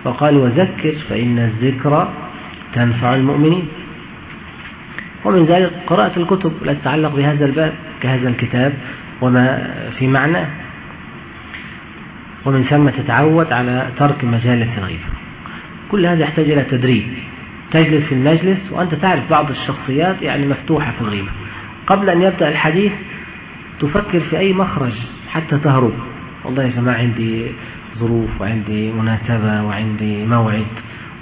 Speaker 1: وقال وذكر فإن الذكر تنفع المؤمنين. ومن ذلك قراءة الكتب التي تتعلق بهذا الباب كهذا الكتاب وما في معناه. ومن ثم تتعود على ترك مجالس الغيبة كل هذا يحتاج إلى تدريب. تجلس في المجلس وأنت تعرف بعض الشخصيات يعني مفتوحة في الغيبة. قبل أن يبدأ الحديث تفكر في أي مخرج حتى تهرب. والله يا جماعة عندي ظروف وعندي مناسبة وعندي موعد.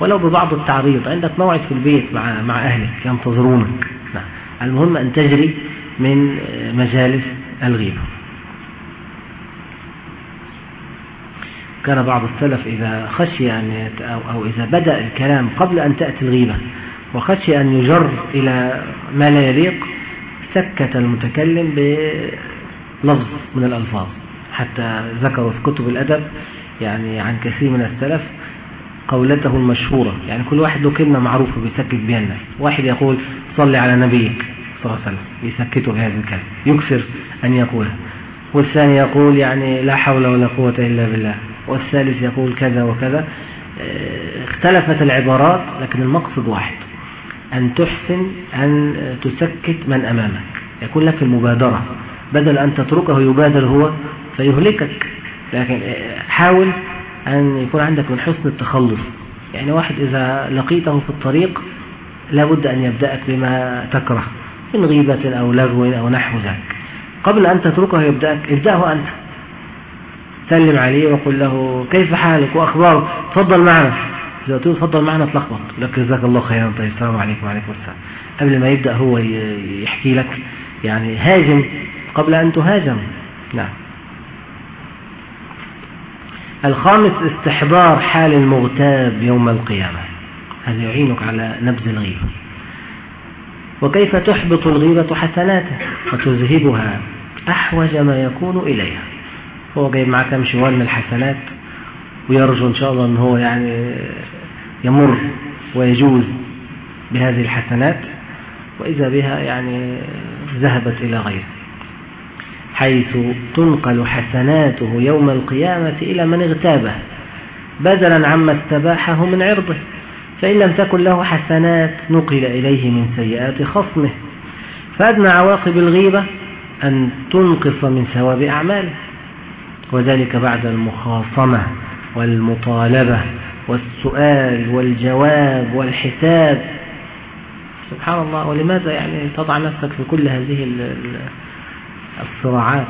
Speaker 1: ولو ببعض التعريض عندك موعد في البيت مع مع أهلك ينتظرونك. نعم. المهم أن تجري من مجالس الغيبة. كان بعض السلف إذا خشي أن أو, إذا بدأ الكلام قبل أن تأتي الغيبة وخشي أن يجر إلى ما لا يليق سكت المتكلم بلفظ من الألفاظ. حتى ذكروا في كتب الأدب يعني عن كثير من السلف قولته المشهورة. يعني كل واحد له كلمة معروفة بيسكت بها الناس. واحد يقول صلي على نبيك صلى الله عليه وسلم يسكته بهذه الكلمة يكثر أن يقولها والثاني يقول يعني لا حول ولا قوة إلا بالله. والثالث يقول كذا وكذا. آه، اختلفت العبارات لكن المقصد واحد. أن تحسن أن تسكت من أمامك. يكون لك المبادرة. بدل أن تتركه يبادر هو فيهلكك. لكن حاول أن يكون عندك من حسن التخلص. يعني واحد إذا لقيته في الطريق لابد أن يبدأك بما تكره. من غيبة أو لغو أو نحو ذلك. قبل أن تتركه يبدأك ابدأه أنت. سلم عليه وقل له كيف حالك؟ وأخبارك؟ تفضل معنا. إذا له تفضل معنا تلخبط. لك جزاك الله خيرا. طيب السلام عليكم وعليكم السلام. قبل ما يبدأ هو يحكي لك يعني هاجم قبل أن تهاجم. نعم. الخامس استحضار حال المغتاب يوم القيامة. هذا يعينك على نبذ الغيبة. وكيف تحبط الغيبة حسناته؟ وتذهبها أحوج ما يكون إليها. هو جايب معاه كم شوال من الحسنات ويرجو إن شاء الله أن هو يعني يمر ويجوز بهذه الحسنات وإذا بها يعني ذهبت إلى غيره. حيث تنقل حسناته يوم القيامة إلى من اغتابه بدلا عما استباحه من عرضه فإن لم تكن له حسنات نقل إليه من سيئات خصمه. فأدنى عواقب الغيبة أن تنقص من ثواب أعماله. وذلك بعد المخاصمة والمطالبة والسؤال والجواب والحساب. سبحان الله ولماذا يعني تضع نفسك في كل هذه الصراعات؟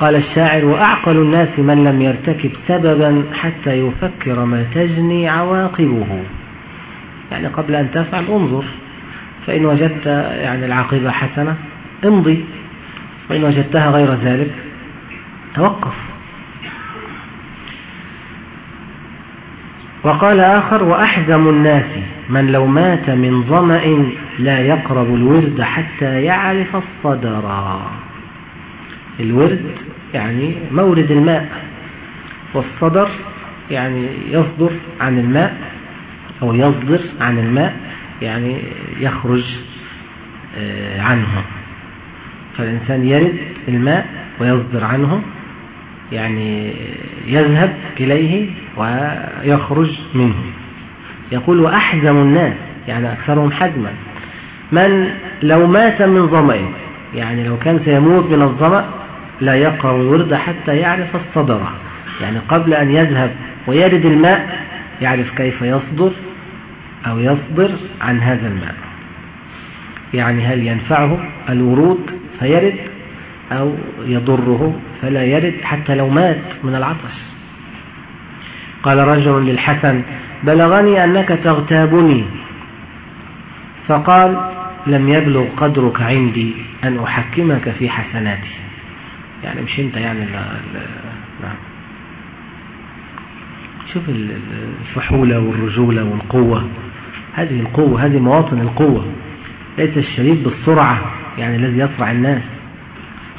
Speaker 1: قال الشاعر وأعقل الناس من لم يرتكب سببا حتى يفكر ما تجني عواقبه. يعني قبل أن تفعل انظر فإن وجدت يعني العاقبة حسنة امضي. وإن وجدتها غير ذلك توقف. وقال آخر وأحزم الناس من لو مات من ظمأ لا يقرب الورد حتى يعرف الصدر. الورد يعني مورد الماء والصدر يعني يصدر عن الماء أو يصدر عن الماء يعني يخرج آه، عنه. فالإنسان يرد الماء ويصدر عنه. يعني يذهب إليه ويخرج منه. يقول وأحزم الناس يعني أكثرهم حزما. من لو مات من ظمأ يعني لو كان سيموت من الظمأ لا يقرأ الورد حتى يعرف الصدر. يعني قبل أن يذهب ويرد الماء يعرف كيف يصدر أو يصدر عن هذا الماء. يعني هل ينفعه الورود فيرد أو يضره؟ فلا يرد حتى لو مات من العطش. قال رجل للحسن بلغني أنك تغتابني. فقال لم يبلغ قدرك عندي أن أحكمك في حسناتي. يعني مش أنت يعني لا لا نعم. شوف الفحولة والرجولة والقوة. هذه القوة هذه مواطن القوة. ليس الشديد بالسرعة يعني الذي يصرع الناس.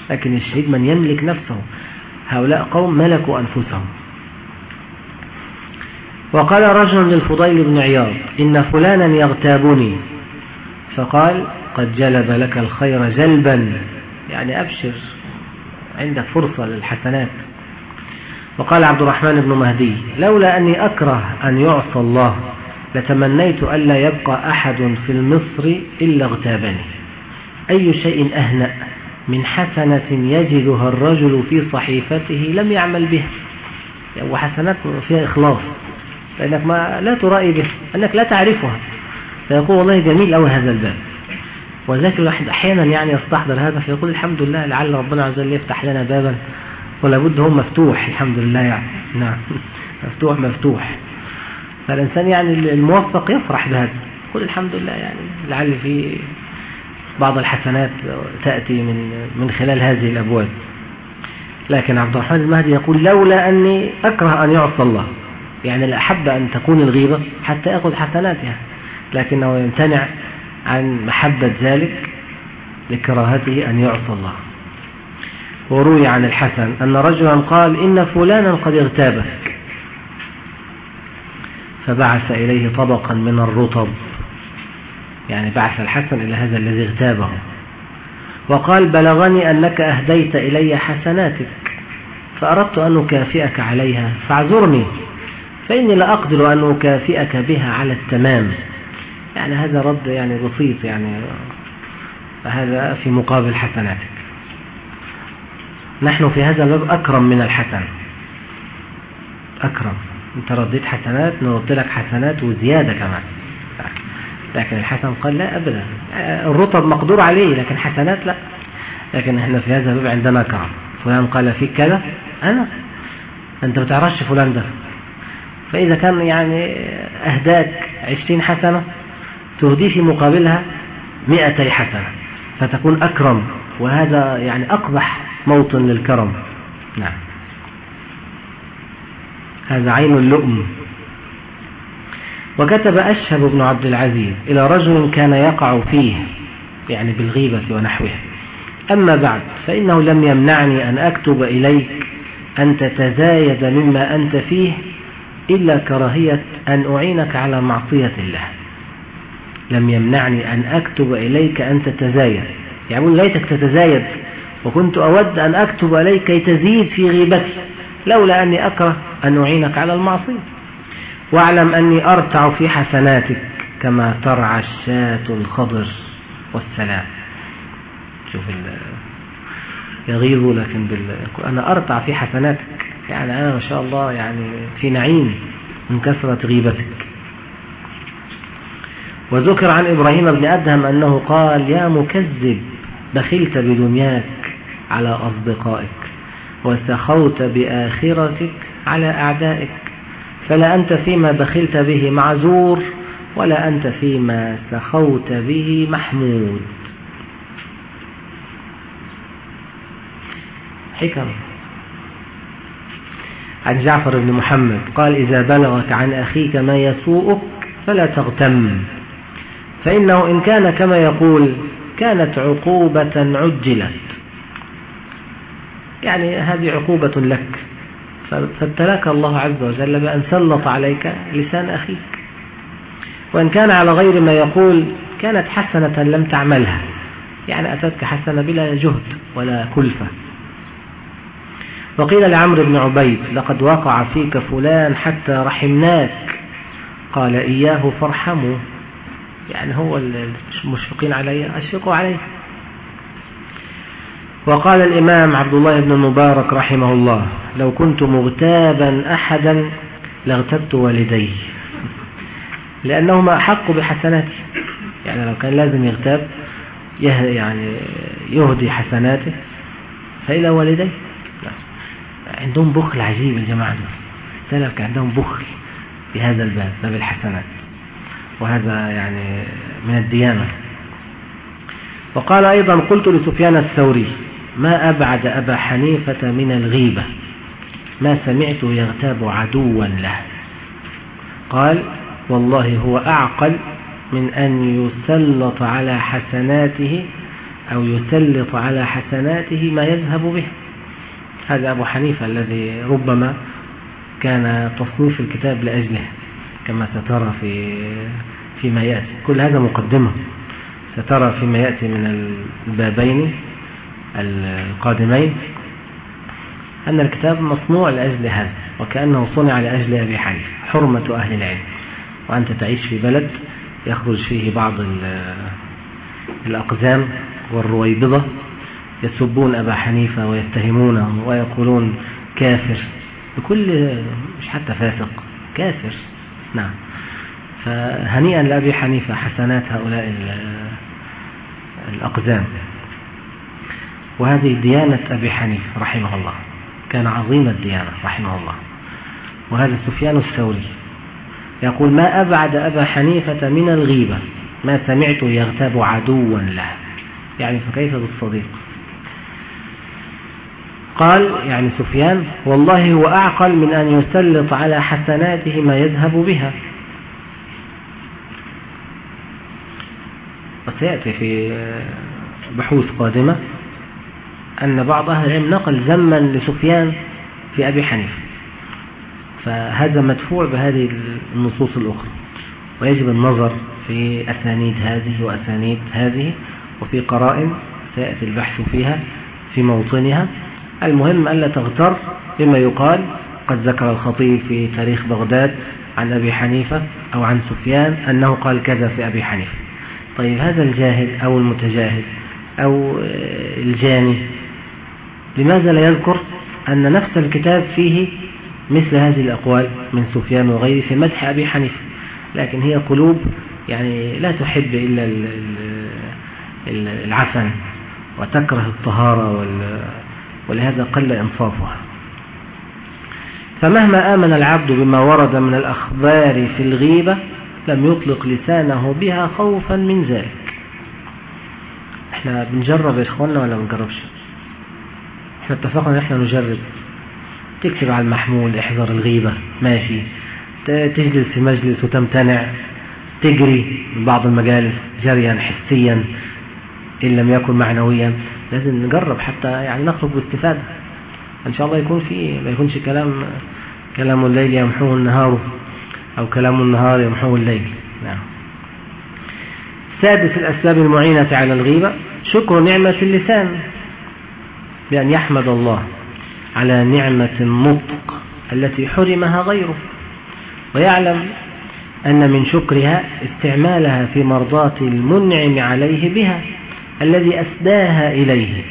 Speaker 1: لكن الشهيد من يملك نفسه. هؤلاء قوم ملكوا أنفسهم. وقال رجل للفضيل بن عياض إن فلانا يغتابني. فقال قد جلب لك الخير جلبا. يعني أبشر عندك فرصة للحسنات. وقال عبد الرحمن بن مهدي لولا أني أكره أن يعصى الله لتمنيت ألا يبقى أحد في المصر إلا اغتابني. أي شيء أهنأ؟ من حسنة يجدها الرجل في صحيفته لم يعمل بها. وحسنات فيها إخلاص. لأنك ما لا ترأي به أنك لا تعرفها. فيقول والله جميل أوي هذا الباب. وذلك الواحد أحيانا يعني يستحضر هذا فيقول الحمد لله لعل ربنا عز وجل يفتح لنا بابا. ولا بد هو مفتوح الحمد لله يعني. نعم. مفتوح مفتوح. فالإنسان يعني الموفق يفرح بهذا. يقول الحمد لله يعني لعل في بعض الحسنات تأتي من من خلال هذه الأبواب. لكن عبد الرحمن المهدي يقول لولا أني أكره أن يعصى الله. يعني الأحب أن تكون الغيبة حتى يأخذ حسناتها. لكنه يمتنع عن محبة ذلك لكراهته أن يعصى الله. وروي عن الحسن أن رجلا قال إن فلانا قد اغتابك. فبعث إليه طبقا من الرطب. يعني بعث الحسن إلى هذا الذي اغتابه. وقال بلغني أنك أهديت إلي حسناتك فأردت أن أكافئك عليها فاعذرني فإني لا أقدر أن أكافئك بها على التمام. يعني هذا رد يعني بسيط يعني هذا في مقابل حسناتك. نحن في هذا الباب أكرم من الحسن. أكرم. أنت رديت حسنات نرد لك حسنات وزيادة كمان. لكن الحسن قال لا أبدا. الرطب مقدور عليه لكن حسنات لا. لكن إحنا في هذا الباب عندنا كرم. فلان قال فيك كذا أنا؟ أنت ما تعرفش فلان ده. فإذا كان يعني أهداك عشرين حسنة تهدي في مقابلها مئتي حسنة. فتكون أكرم. وهذا يعني أقبح موطن للكرم. نعم. هذا عين اللؤم. وكتب أشهب بن عبد العزيز إلى رجل كان يقع فيه يعني بالغيبة ونحوها أما بعد فإنه لم يمنعني أن أكتب إليك أن تتزايد مما أنت فيه إلا كراهية أن أعينك على معصية الله. لم يمنعني أن أكتب إليك أن تتزايد. يعني ليتك تتزايد وكنت أود أن أكتب إليك كي تزيد في غيبتي لولا أني أكره أن أعينك على المعصية. واعلم أني أرتع في حسناتك كما ترعى الشاة الخضر والسلام. شوف يغيظ لكن بال... أنا أرتع في حسناتك. يعني أنا ما شاء الله يعني في نعيم من كثرة غيبتك. وذكر عن إبراهيم بن أدهم أنه قال يا مكذب بخلت بدنياك على أصدقائك وسخوت بآخرتك على أعدائك. فلا أنت فيما بخلت به معذور ولا أنت فيما سخوت به محمود. حكم. عن جعفر بن محمد قال إذا بلغك عن أخيك ما يسوءك فلا تغتم فإنه إن كان كما يقول كانت عقوبة عجلت يعني هذه عقوبة لك. فابتلاك الله عز وجل بأن سلط عليك لسان أخيك. وإن كان على غير ما يقول كانت حسنة لم تعملها. يعني أتتك حسنة بلا جهد ولا كلفة. وقيل لعمرو بن عبيد لقد وقع فيك فلان حتى رحمناك. قال إياه فارحموا. يعني هو المشفقين عليه أشفقوا عليه. وقال الإمام عبد الله بن المبارك رحمه الله لو كنت مغتابا أحدا لاغتبت والديه لأنهما أحق بحسناته يعني لو كان لازم يغتاب يعني يهدي حسناته فإلى والديه. عندهم بخل عجيب الجماعة السلف عندهم بخل في هذا الباب باب الحسنات. وهذا يعني من الديانة. وقال أيضا قلت لسفيان الثوري ما أبعد أبا حنيفة من الغيبة؟ ما سمعت يغتاب عدوا له. قال والله هو أعقل من أن يسلط على حسناته أو يسلط على حسناته ما يذهب به. هذا أبو حنيفة الذي ربما كان تصنيف الكتاب لأجله كما سترى في فيما يأتي. كل هذا مقدمة. سترى فيما يأتي من البابين. القادمين أن الكتاب مصنوع لأجل هذا وكأنه صنع لأجل أبي حنيفة حرمة أهل العلم. وأنت تعيش في بلد يخرج فيه بعض الأقزام والرويبضة يسبون أبا حنيفة ويتهمونه ويقولون كافر بكل مش حتى فاسق كافر. نعم. فهنيئا لأبي حنيفة حسنات هؤلاء الأقزام. وهذه ديانة أبي حنيفة رحمه الله. كان عظيم الديانة رحمه الله. وهذا سفيان الثوري. يقول ما أبعد أبا حنيفة من الغيبة؟ ما سمعت يغتاب عدوا له. يعني فكيف بالصديق؟ قال يعني سفيان والله هو أعقل من أن يسلط على حسناته ما يذهب بها. وسيأتي في بحوث قادمة. أن بعض أهل العلم نقل ذما لسفيان في أبي حنيفة. فهذا مدفوع بهذه النصوص الأخرى ويجب النظر في أسانيد هذه وأسانيد هذه وفي قرائن سيأتي البحث فيها في موطنها. المهم ألا تغتر بما يقال قد ذكر الخطيب في تاريخ بغداد عن أبي حنيفة أو عن سفيان أنه قال كذا في أبي حنيفة. طيب هذا الجاهل أو المتجاهل أو الجاني لماذا لا يذكر أن نفس الكتاب فيه مثل هذه الأقوال من سفيان وغيره في مدح أبي حنيفة؟ لكن هي قلوب يعني لا تحب إلا العفن وتكره الطهارة ولهذا قل إنصافها. فمهما آمن العبد بما ورد من الأخبار في الغيبة لم يطلق لسانه بها خوفا من ذلك. إحنا بنجرب يا اخوانا ولا بنجربش إحنا اتفقنا ان إحنا نجرب. تكتب على المحمول احذر الغيبة. ماشي. تجلس في مجلس وتمتنع. تجري من بعض المجالس جريا حسيا إن لم يكن معنويا. لازم نجرب حتى يعني نخرج باستفادة. إن شاء الله يكون في ما يكونش كلام كلام الليل يمحوه النهار أو كلام النهار يمحوه الليل. نعم. سادس الأسباب المعينة على الغيبة. شكر نعمة اللسان. بأن يحمد الله على نعمة النطق التي حرمها غيره. ويعلم أن من شكرها استعمالها في مرضاة المنعم عليه بها الذي أسداها إليه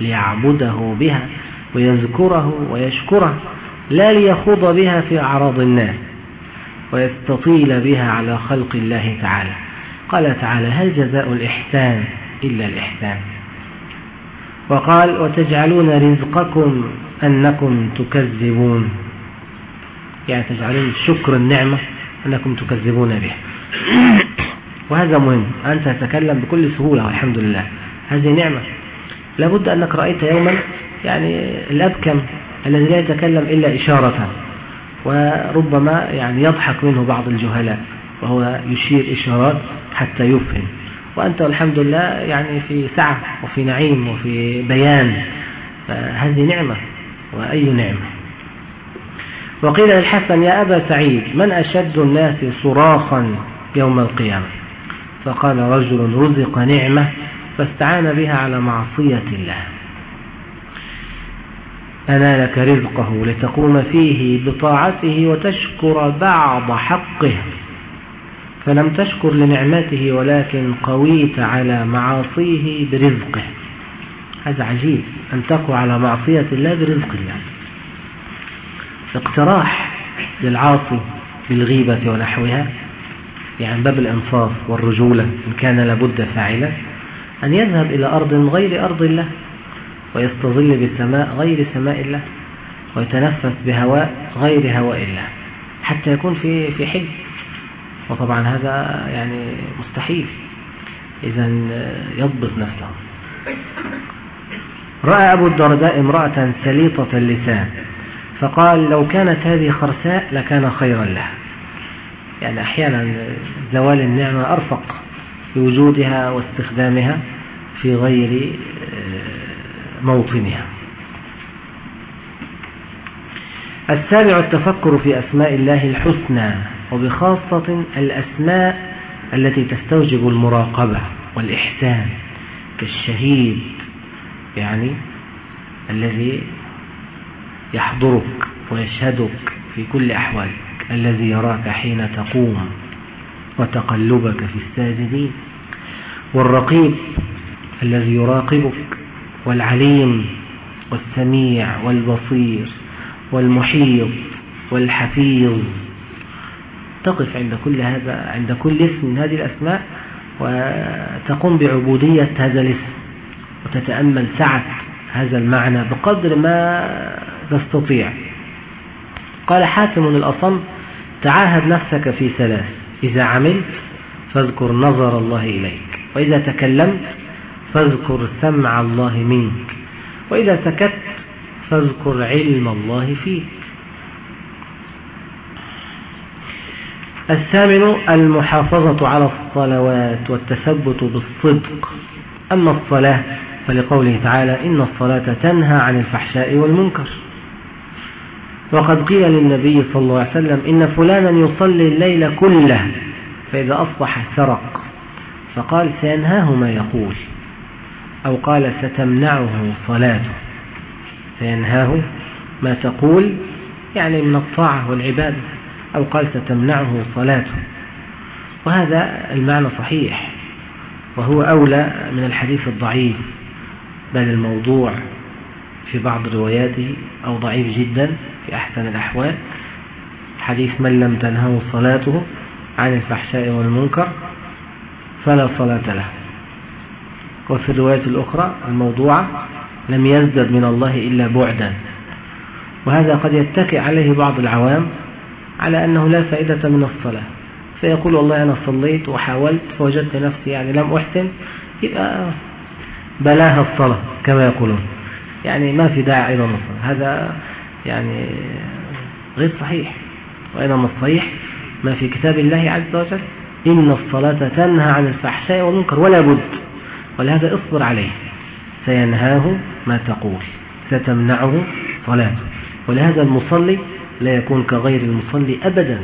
Speaker 1: ليعبده بها ويذكره ويشكره لا ليخوض بها في أعراض الناس ويستطيل بها على خلق الله تعالى. قال تعالى هل جزاء الإحسان إلا الإحسان؟ وقال وتجعلون رزقكم أنكم تكذبون. يعني تجعلون شكر النعمة أنكم تكذبون به. وهذا مهم. أنت تتكلم بكل سهولة والحمد لله. هذه نعمة. لابد أنك رأيت يوما يعني الأبكم الذي لا يتكلم إلا إشارة وربما يعني يضحك منه بعض الجهلاء وهو يشير إشارات حتى يفهم. وأنت الحمد لله يعني في سعة وفي نعيم وفي بيان. هذه نعمة وأي نعمة؟ وقيل للحسن يا أبا سعيد من أشد الناس صراخا يوم القيامة؟ فقال رجل رزق نعمة فاستعان بها على معصية الله. أنالك رزقه لتقوم فيه بطاعته وتشكر بعض حقه. فلم تشكر لنعمته ولكن قويت على معاصيه برزقه. هذا عجيب أن تقوى على معصية الله برزق الله. اقتراح للعاصي بالغيبة ونحوها يعني باب الإنصاف والرجولة إن كان لابد فاعلا أن يذهب إلى أرض غير أرض الله ويستظل بسماء غير سماء الله ويتنفس بهواء غير هواء الله حتى يكون في في حج وطبعا هذا يعني مستحيل. إذا يضبط نفسه. رأى أبو الدرداء امرأة سليطة اللسان فقال لو كانت هذه خرساء لكان خيرا لها. يعني أحيانا زوال النعمة أرفق بوجودها واستخدامها في غير آه، موطنها. السابع التفكر في أسماء الله الحسنى. وبخاصة الأسماء التي تستوجب المراقبة والإحسان كالشهيد يعني الذي يحضرك ويشهدك في كل أحوالك الذي يراك حين تقوم وتقلبك في الساجدين والرقيب الذي يراقبك والعليم والسميع والبصير والمحيط والحفيظ. تقف عند كل هذا عند كل اسم من هذه الأسماء وتقوم بعبودية هذا الاسم وتتأمل سعة هذا المعنى بقدر ما تستطيع. قال حاتم الأصم تعاهد نفسك في ثلاث إذا عملت فاذكر نظر الله إليك وإذا تكلمت فاذكر سمع الله منك وإذا سكت فاذكر علم الله فيك. الثامن المحافظة على الصلوات والتثبت بالصدق. أما الصلاة فلقوله تعالى إن الصلاة تنهى عن الفحشاء والمنكر. وقد قيل للنبي صلى الله عليه وسلم إن فلانا يصلي الليل كله فإذا أصبح سرق. فقال سينهاه ما يقول. أو قال ستمنعه صلاته. سينهاه ما تقول يعني من الطاعة والعبادة. أو قال ستمنعه صلاته. وهذا المعنى صحيح. وهو أولى من الحديث الضعيف بل الموضوع في بعض رواياته أو ضعيف جدا في أحسن الأحوال. حديث من لم تنهه صلاته عن الفحشاء والمنكر فلا صلاة له. وفي الرواية الأخرى الموضوعة لم يزدد من الله إلا بعدا. وهذا قد يتكئ عليه بعض العوام على أنه لا فائدة من الصلاة. فيقول والله أنا صليت وحاولت فوجدت نفسي يعني لم أحسن يبقى بلاها الصلاة كما يقولون. يعني ما في داعي أيضا الصلاة هذا يعني غير صحيح وإنما الصحيح ما في كتاب الله عز وجل. إن الصلاة تنهى عن الفحشاء والمنكر ولا بد ولهذا اصبر عليه. سينهاه ما تقول ستمنعه صلاته. ولهذا المصلي لا يكون كغير المصلي أبدا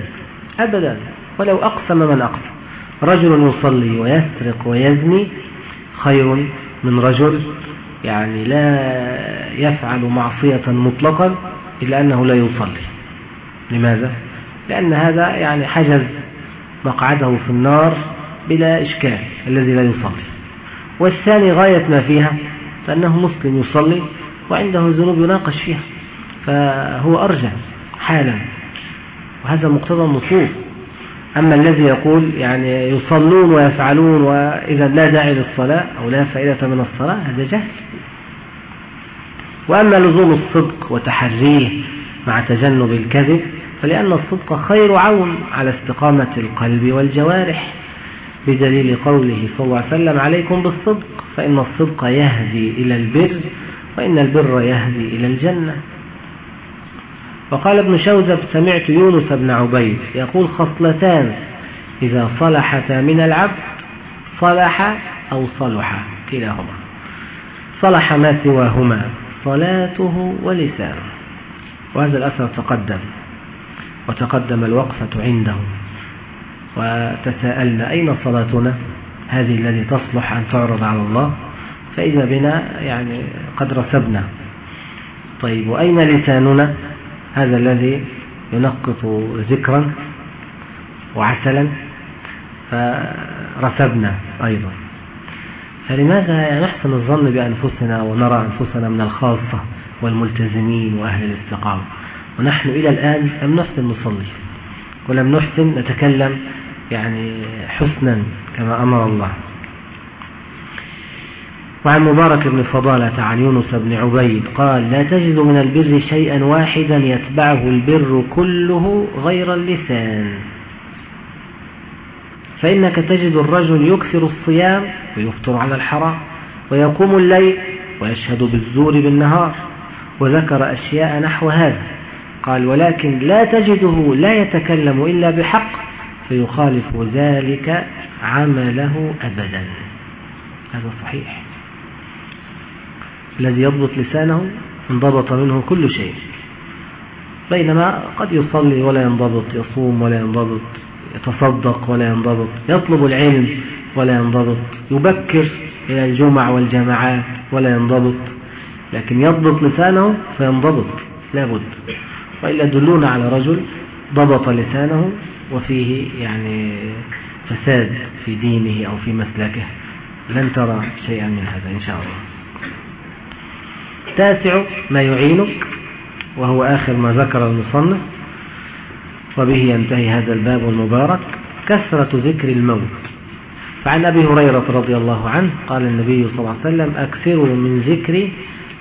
Speaker 1: أبدا. ولو أقسم من أقسم. رجل يصلي ويسرق ويزني خير من رجل يعني لا يفعل معصية مطلقا إلا أنه لا يصلي. لماذا؟ لأن هذا يعني حجز مقعده في النار بلا إشكال الذي لا يصلي. والثاني غاية ما فيها فأنه مسلم يصلي وعنده ذنوب يناقش فيها فهو أرجع حالا. وهذا مقتضى النصوص. أما الذي يقول يعني يصلون ويفعلون وإذا لا داعي للصلاة أو لا فائدة من الصلاة هذا جهل وأما لزوم الصدق وتحريه مع تجنب الكذب فلأن الصدق خير عون على استقامة القلب والجوارح. بدليل قوله صلى الله عليه وسلم عليكم بالصدق فإن الصدق يهدي إلى البر وإن البر يهدي إلى الجنة. وقال ابن شوزب سمعت يونس بن عبيد يقول خصلتان إذا صلحتا من العبد صلح أو صلح كلاهما. صلح ما سواهما صلاته ولسانه. وهذا الأثر تقدم وتقدم الوقفة عنده وتساءلنا أين صلاتنا؟ هذه التي تصلح أن تعرض على الله؟ فإذا بنا يعني قد رسبنا. طيب وأين لساننا؟ هذا الذي ينقط ذكرا وعسلا فرسبنا أيضا. فلماذا نحسن الظن بأنفسنا ونرى أنفسنا من الخاصة والملتزمين وأهل الاستقامة؟ ونحن إلى الآن لم نحسن نصلي ولم نحسن نتكلم يعني حسنا كما أمر الله. وعن مبارك بن فضالة عن يونس بن عبيد قال لا تجد من البر شيئا واحدا يتبعه البر كله غير اللسان. فإنك تجد الرجل يكثر الصيام ويفطر على الحرام ويقوم الليل ويشهد بالزور بالنهار وذكر أشياء نحو هذا. قال ولكن لا تجده لا يتكلم إلا بحق فيخالف ذلك عمله أبدا. هذا صحيح. الذي يضبط لسانه انضبط منه كل شيء. بينما قد يصلي ولا ينضبط يصوم ولا ينضبط يتصدق ولا ينضبط يطلب العلم ولا ينضبط يبكر إلى الجمع والجماعات ولا ينضبط. لكن يضبط لسانه فينضبط لابد وإلا دلونا على رجل ضبط لسانه وفيه يعني فساد في دينه أو في مسلكه. لن ترى شيئا من هذا إن شاء الله. التاسع ما يعينك وهو آخر ما ذكر المصنف وبه ينتهي هذا الباب المبارك كثرة ذكر الموت. فعن أبي هريرة رضي الله عنه قال النبي صلى الله عليه وسلم أكثروا من ذكر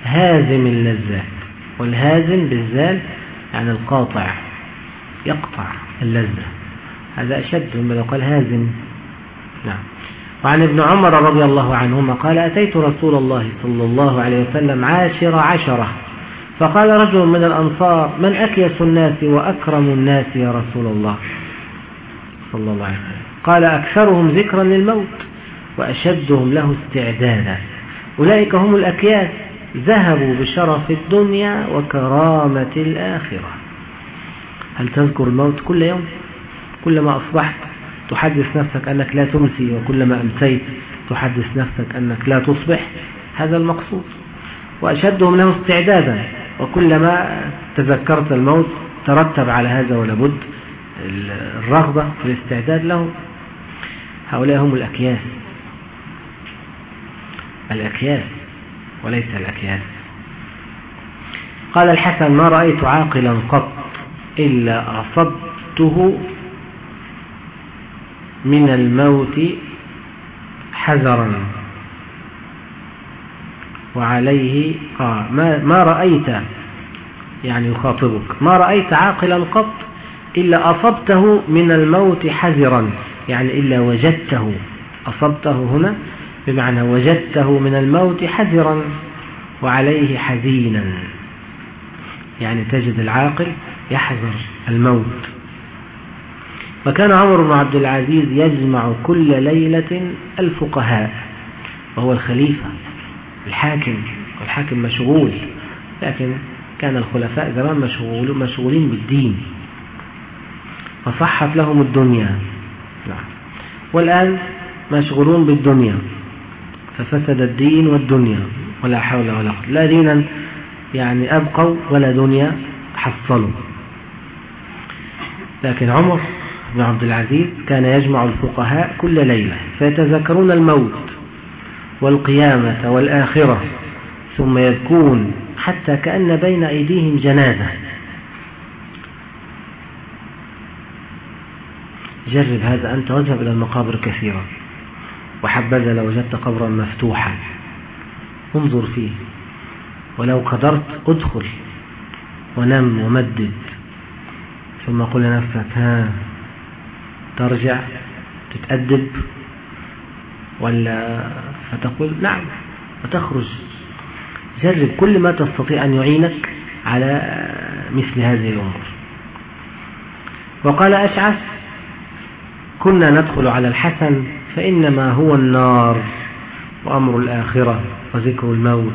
Speaker 1: هازم اللذات والهازم بالذال يعني القاطع يقطع اللذة هذا أشد مما لو قال هازم. نعم. وعن ابن عمر رضي الله عنهما قال أتيت رسول الله صلى الله عليه وسلم عاشر عشرة. فقال رجل من الأنصار من أكيس الناس وأكرم الناس يا رسول الله؟ صلى الله عليه وسلم. قال أكثرهم ذكرا للموت وأشدهم له استعدادا. أولئك هم الأكياس. ذهبوا بشرف الدنيا وكرامة الآخرة. هل تذكر الموت كل يوم؟ كلما أصبحت تحدث نفسك أنك لا تمسي وكلما أمسيت تحدث نفسك أنك لا تصبح. هذا المقصود. وأشدهم له استعدادا. وكلما تذكرت الموت ترتب على هذا ولابد الرغبة في الاستعداد له. هؤلاء هم الأكياس. الأكياس وليس الأكياس. قال الحسن ما رأيت عاقلا قط إلا أصبته من الموت حذرا. وعليه آه ما, ما رأيت يعني يخاطبك. ما رأيت عاقلا قط إلا أصبته من الموت حذرا يعني إلا وجدته. أصبته هنا بمعنى وجدته من الموت حذرا وعليه حزينا. يعني تجد العاقل يحذر الموت. وكان عمر بن عبد العزيز يجمع كل ليلة الفقهاء وهو الخليفة الحاكم والحاكم مشغول لكن كان الخلفاء زمان مشغول مشغولين بالدين فصحت لهم الدنيا. نعم. والآن مشغولون بالدنيا ففسد الدين والدنيا ولا حول ولا قوة. لا دينا يعني أبقوا ولا دنيا حصلوا. لكن عمر بن عبد العزيز كان يجمع الفقهاء كل ليلة فيتذكرون الموت
Speaker 2: والقيامة والآخرة ثم يبكون حتى كأن بين أيديهم جنازة. جرب هذا أنت واذهب إلى المقابر كثيرا. وحبذا لو وجدت قبرا مفتوحا. انظر فيه. ولو قدرت ادخل ونم ومدد. ثم قل لنفسك ها ترجع تتأدب ولا فتقول نعم وتخرج جرب كل ما تستطيع أن يعينك على مثل هذه الأمور. وقال أشعث كنا ندخل على الحسن فإنما هو النار وأمر الآخرة وذكر الموت.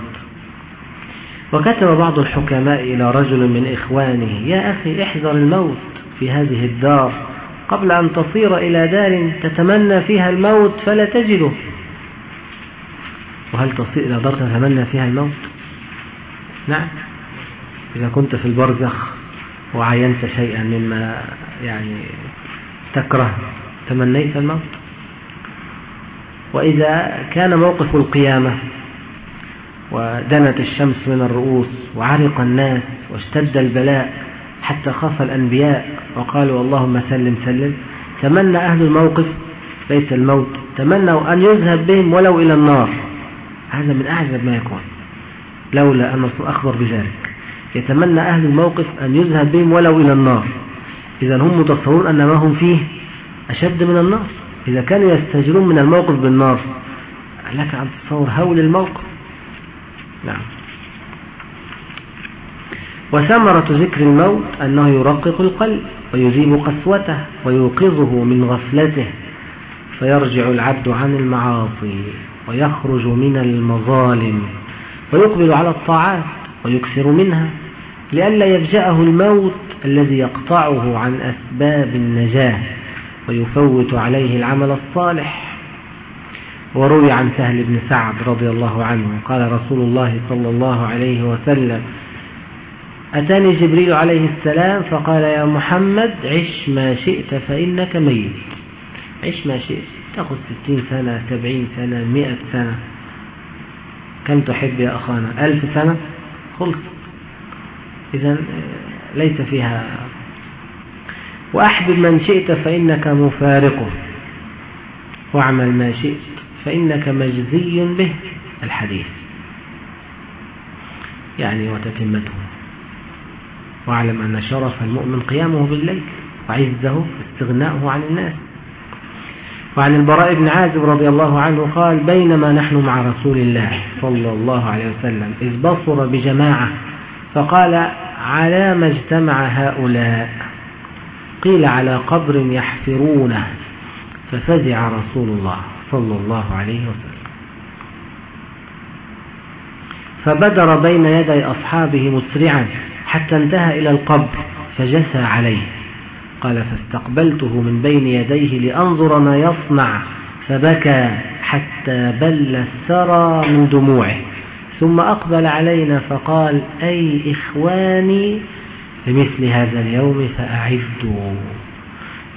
Speaker 2: وكتب بعض الحكماء إلى رجل من إخوانه يا أخي احذر الموت في هذه الدار. قبل أن تصير إلى دار تتمنى فيها الموت فلا تجده. وهل تصير إلى دار تتمنى فيها الموت؟ نعم. إذا كنت في البرزخ وعينت شيئا مما يعني تكره تمنيت الموت؟ وإذا كان موقف القيامة ودنت الشمس من الرؤوس وعرق الناس واشتد البلاء حتى خاف الأنبياء وقالوا اللهم سلم سلم. تمنى أهل الموقف ليس الموت. تمنوا أن يذهب بهم ولو إلى النار. هذا من أعجب ما يكون. لولا أن الرسول أخبر بذلك. يتمنى أهل الموقف أن يذهب بهم ولو إلى النار. إذا هم متصورون أن ما هم فيه أشد من النار. إذا كانوا يستجرون من الموقف بالنار. لك أن تتصور هول الموقف. نعم. وثمرة ذكر الموت أنه يرقق القلب ويذيب قسوته ويوقظه من غفلته فيرجع العبد عن المعاصي ويخرج من المظالم ويقبل على الطاعات ويكثر منها لئلا يفجأه الموت الذي يقطعه عن أسباب النجاة ويفوت عليه العمل الصالح. وروي عن سهل بن سعد رضي الله عنه قال رسول الله صلى الله عليه وسلم أتاني جبريل عليه السلام فقال يا محمد عش ما شئت فإنك ميت. عش ما شئت. تأخذ ستين سنة سبعين سنة مئة سنة. كم تحب يا أخانا؟ ألف سنة؟ خلص إذا ليس فيها. وأحبب من شئت فإنك مفارقه واعمل ما شئت فإنك مجزي به. الحديث. يعني وتتمته. واعلم أن شرف المؤمن قيامه بالليل وعزه استغناؤه عن الناس. وعن البراء بن عازب رضي الله عنه قال بينما نحن مع رسول الله صلى الله عليه وسلم إذ بصر بجماعة فقال على ما اجتمع هؤلاء؟ قيل على قبر يحفرونه. ففزع رسول الله صلى الله عليه وسلم. فبدر بين يدي أصحابه مسرعا. حتى انتهى إلى القبر فجسى عليه. قال فاستقبلته من بين يديه لأنظر ما يصنع. فبكى حتى بل الثرى من دموعه. ثم أقبل علينا فقال أي إخواني لمثل هذا اليوم فأعدوا.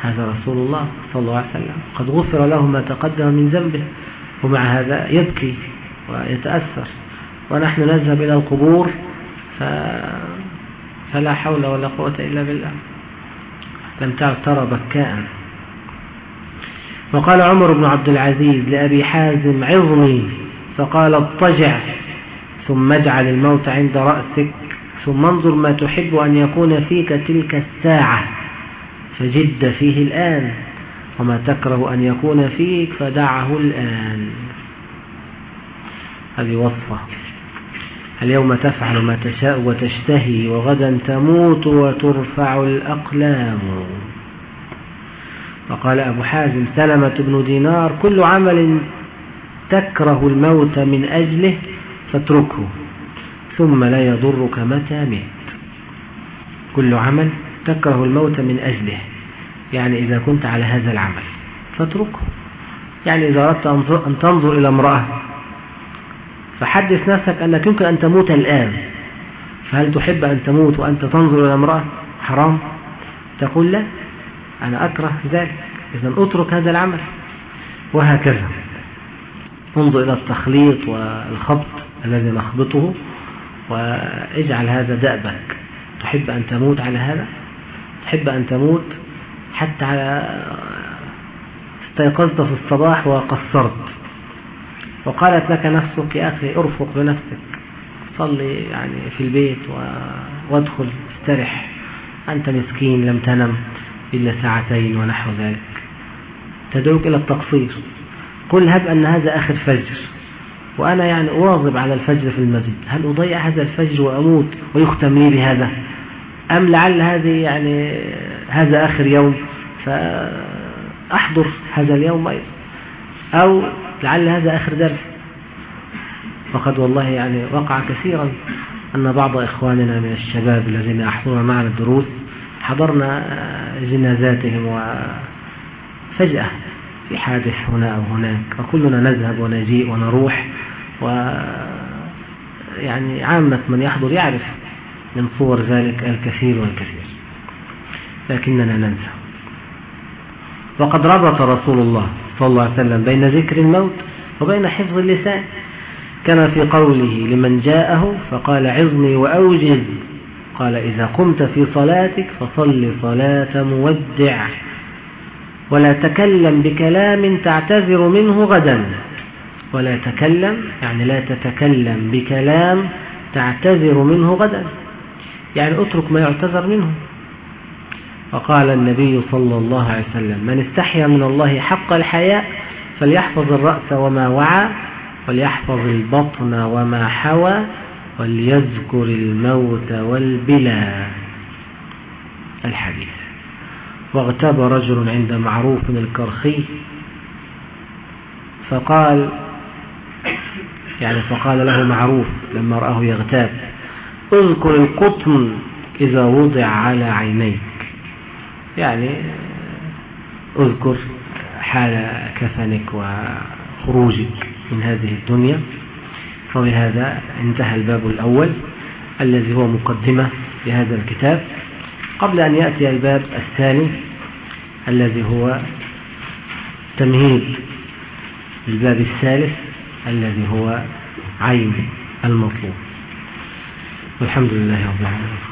Speaker 2: هذا رسول الله صلى الله عليه وسلم. قد غفر له ما تقدم من ذنبه ومع هذا يبكي ويتأثر. ونحن نذهب إلى القبور ف... فلا حول ولا قوة إلا بالله. لم تعد ترى بكاء. وقال عمر بن عبد العزيز لأبي حازم عظني فقال اضطجع ثم اجعل الموت عند رأسك ثم انظر ما تحب أن يكون فيك تلك الساعة فجد فيه الآن وما تكره أن يكون فيك فدعه الآن. هذه وصفة. اليوم تفعل ما تشاء وتشتهي وغدا تموت وترفع الأقلام. وقال أبو حازم سلمة بن دينار كل عمل تكره الموت من أجله فاتركه ثم لا يضرك متى مت كل عمل تكره الموت من أجله يعني إذا كنت على هذا العمل فاتركه. يعني إذا أردت أن تنظر إلى امرأة فحدث نفسك أنك يمكن أن تموت الآن. فهل تحب أن تموت وأنت تنظر إلى امرأة؟ حرام. تقول لا أنا أكره ذلك. إذا أترك هذا العمل. وهكذا. انظر إلى التخليط والخبط الذي نخبطه واجعل هذا دأبك. تحب أن تموت على هذا؟ تحب أن تموت حتى على استيقظت في الصباح وقصرت. وقالت لك نفسك يا أخي أرفق بنفسك. صلي يعني في البيت وادخل استرح. أنت مسكين لم تنم إلا ساعتين ونحو ذلك. تدعوك إلى التقصير. قل هب أن هذا آخر فجر. وأنا يعني أواظب على الفجر في المسجد. هل أضيع هذا الفجر وأموت ويختم لي بهذا؟ أم لعل هذه يعني هذا آخر يوم؟ فأحضر هذا اليوم أيضا. أو لعل هذا آخر درس. وقد والله يعني وقع كثيرا أن بعض إخواننا من الشباب الذين يحضرون معنا الدروس حضرنا جنازاتهم وفجأة في حادث هنا أو هناك. وكلنا نذهب ونجيء ونروح و يعني عامة من يحضر يعرف من صور ذلك الكثير والكثير. لكننا ننسى. وقد ربط رسول الله صلى الله عليه وسلم بين ذكر الموت وبين حفظ اللسان. كما في قوله لمن جاءه فقال عظني وأوجز. قال إذا قمت في صلاتك فصل صلاة مودع ولا تكلم بكلام تعتذر منه غدا. ولا تكلم يعني لا تتكلم بكلام تعتذر منه غدا. يعني اترك ما يعتذر منه. وقال النبي صلى الله عليه وسلم من استحيا من الله حق الحياء فليحفظ الرأس وما وعى وليحفظ البطن وما حوى وليذكر الموت والبلا الحديث. واغتاب رجل عند معروف الكرخي فقال يعني فقال له معروف لما رآه يغتاب اذكر القطن إذا وضع على عينيك. يعني اذكر حال كفنك وخروجك من هذه الدنيا وبهذا انتهى الباب الأول الذي هو مقدمة لهذا الكتاب. قبل أن يأتي الباب الثاني الذي هو تمهيد الباب الثالث الذي هو عين المطلوب. والحمد لله رب العالمين.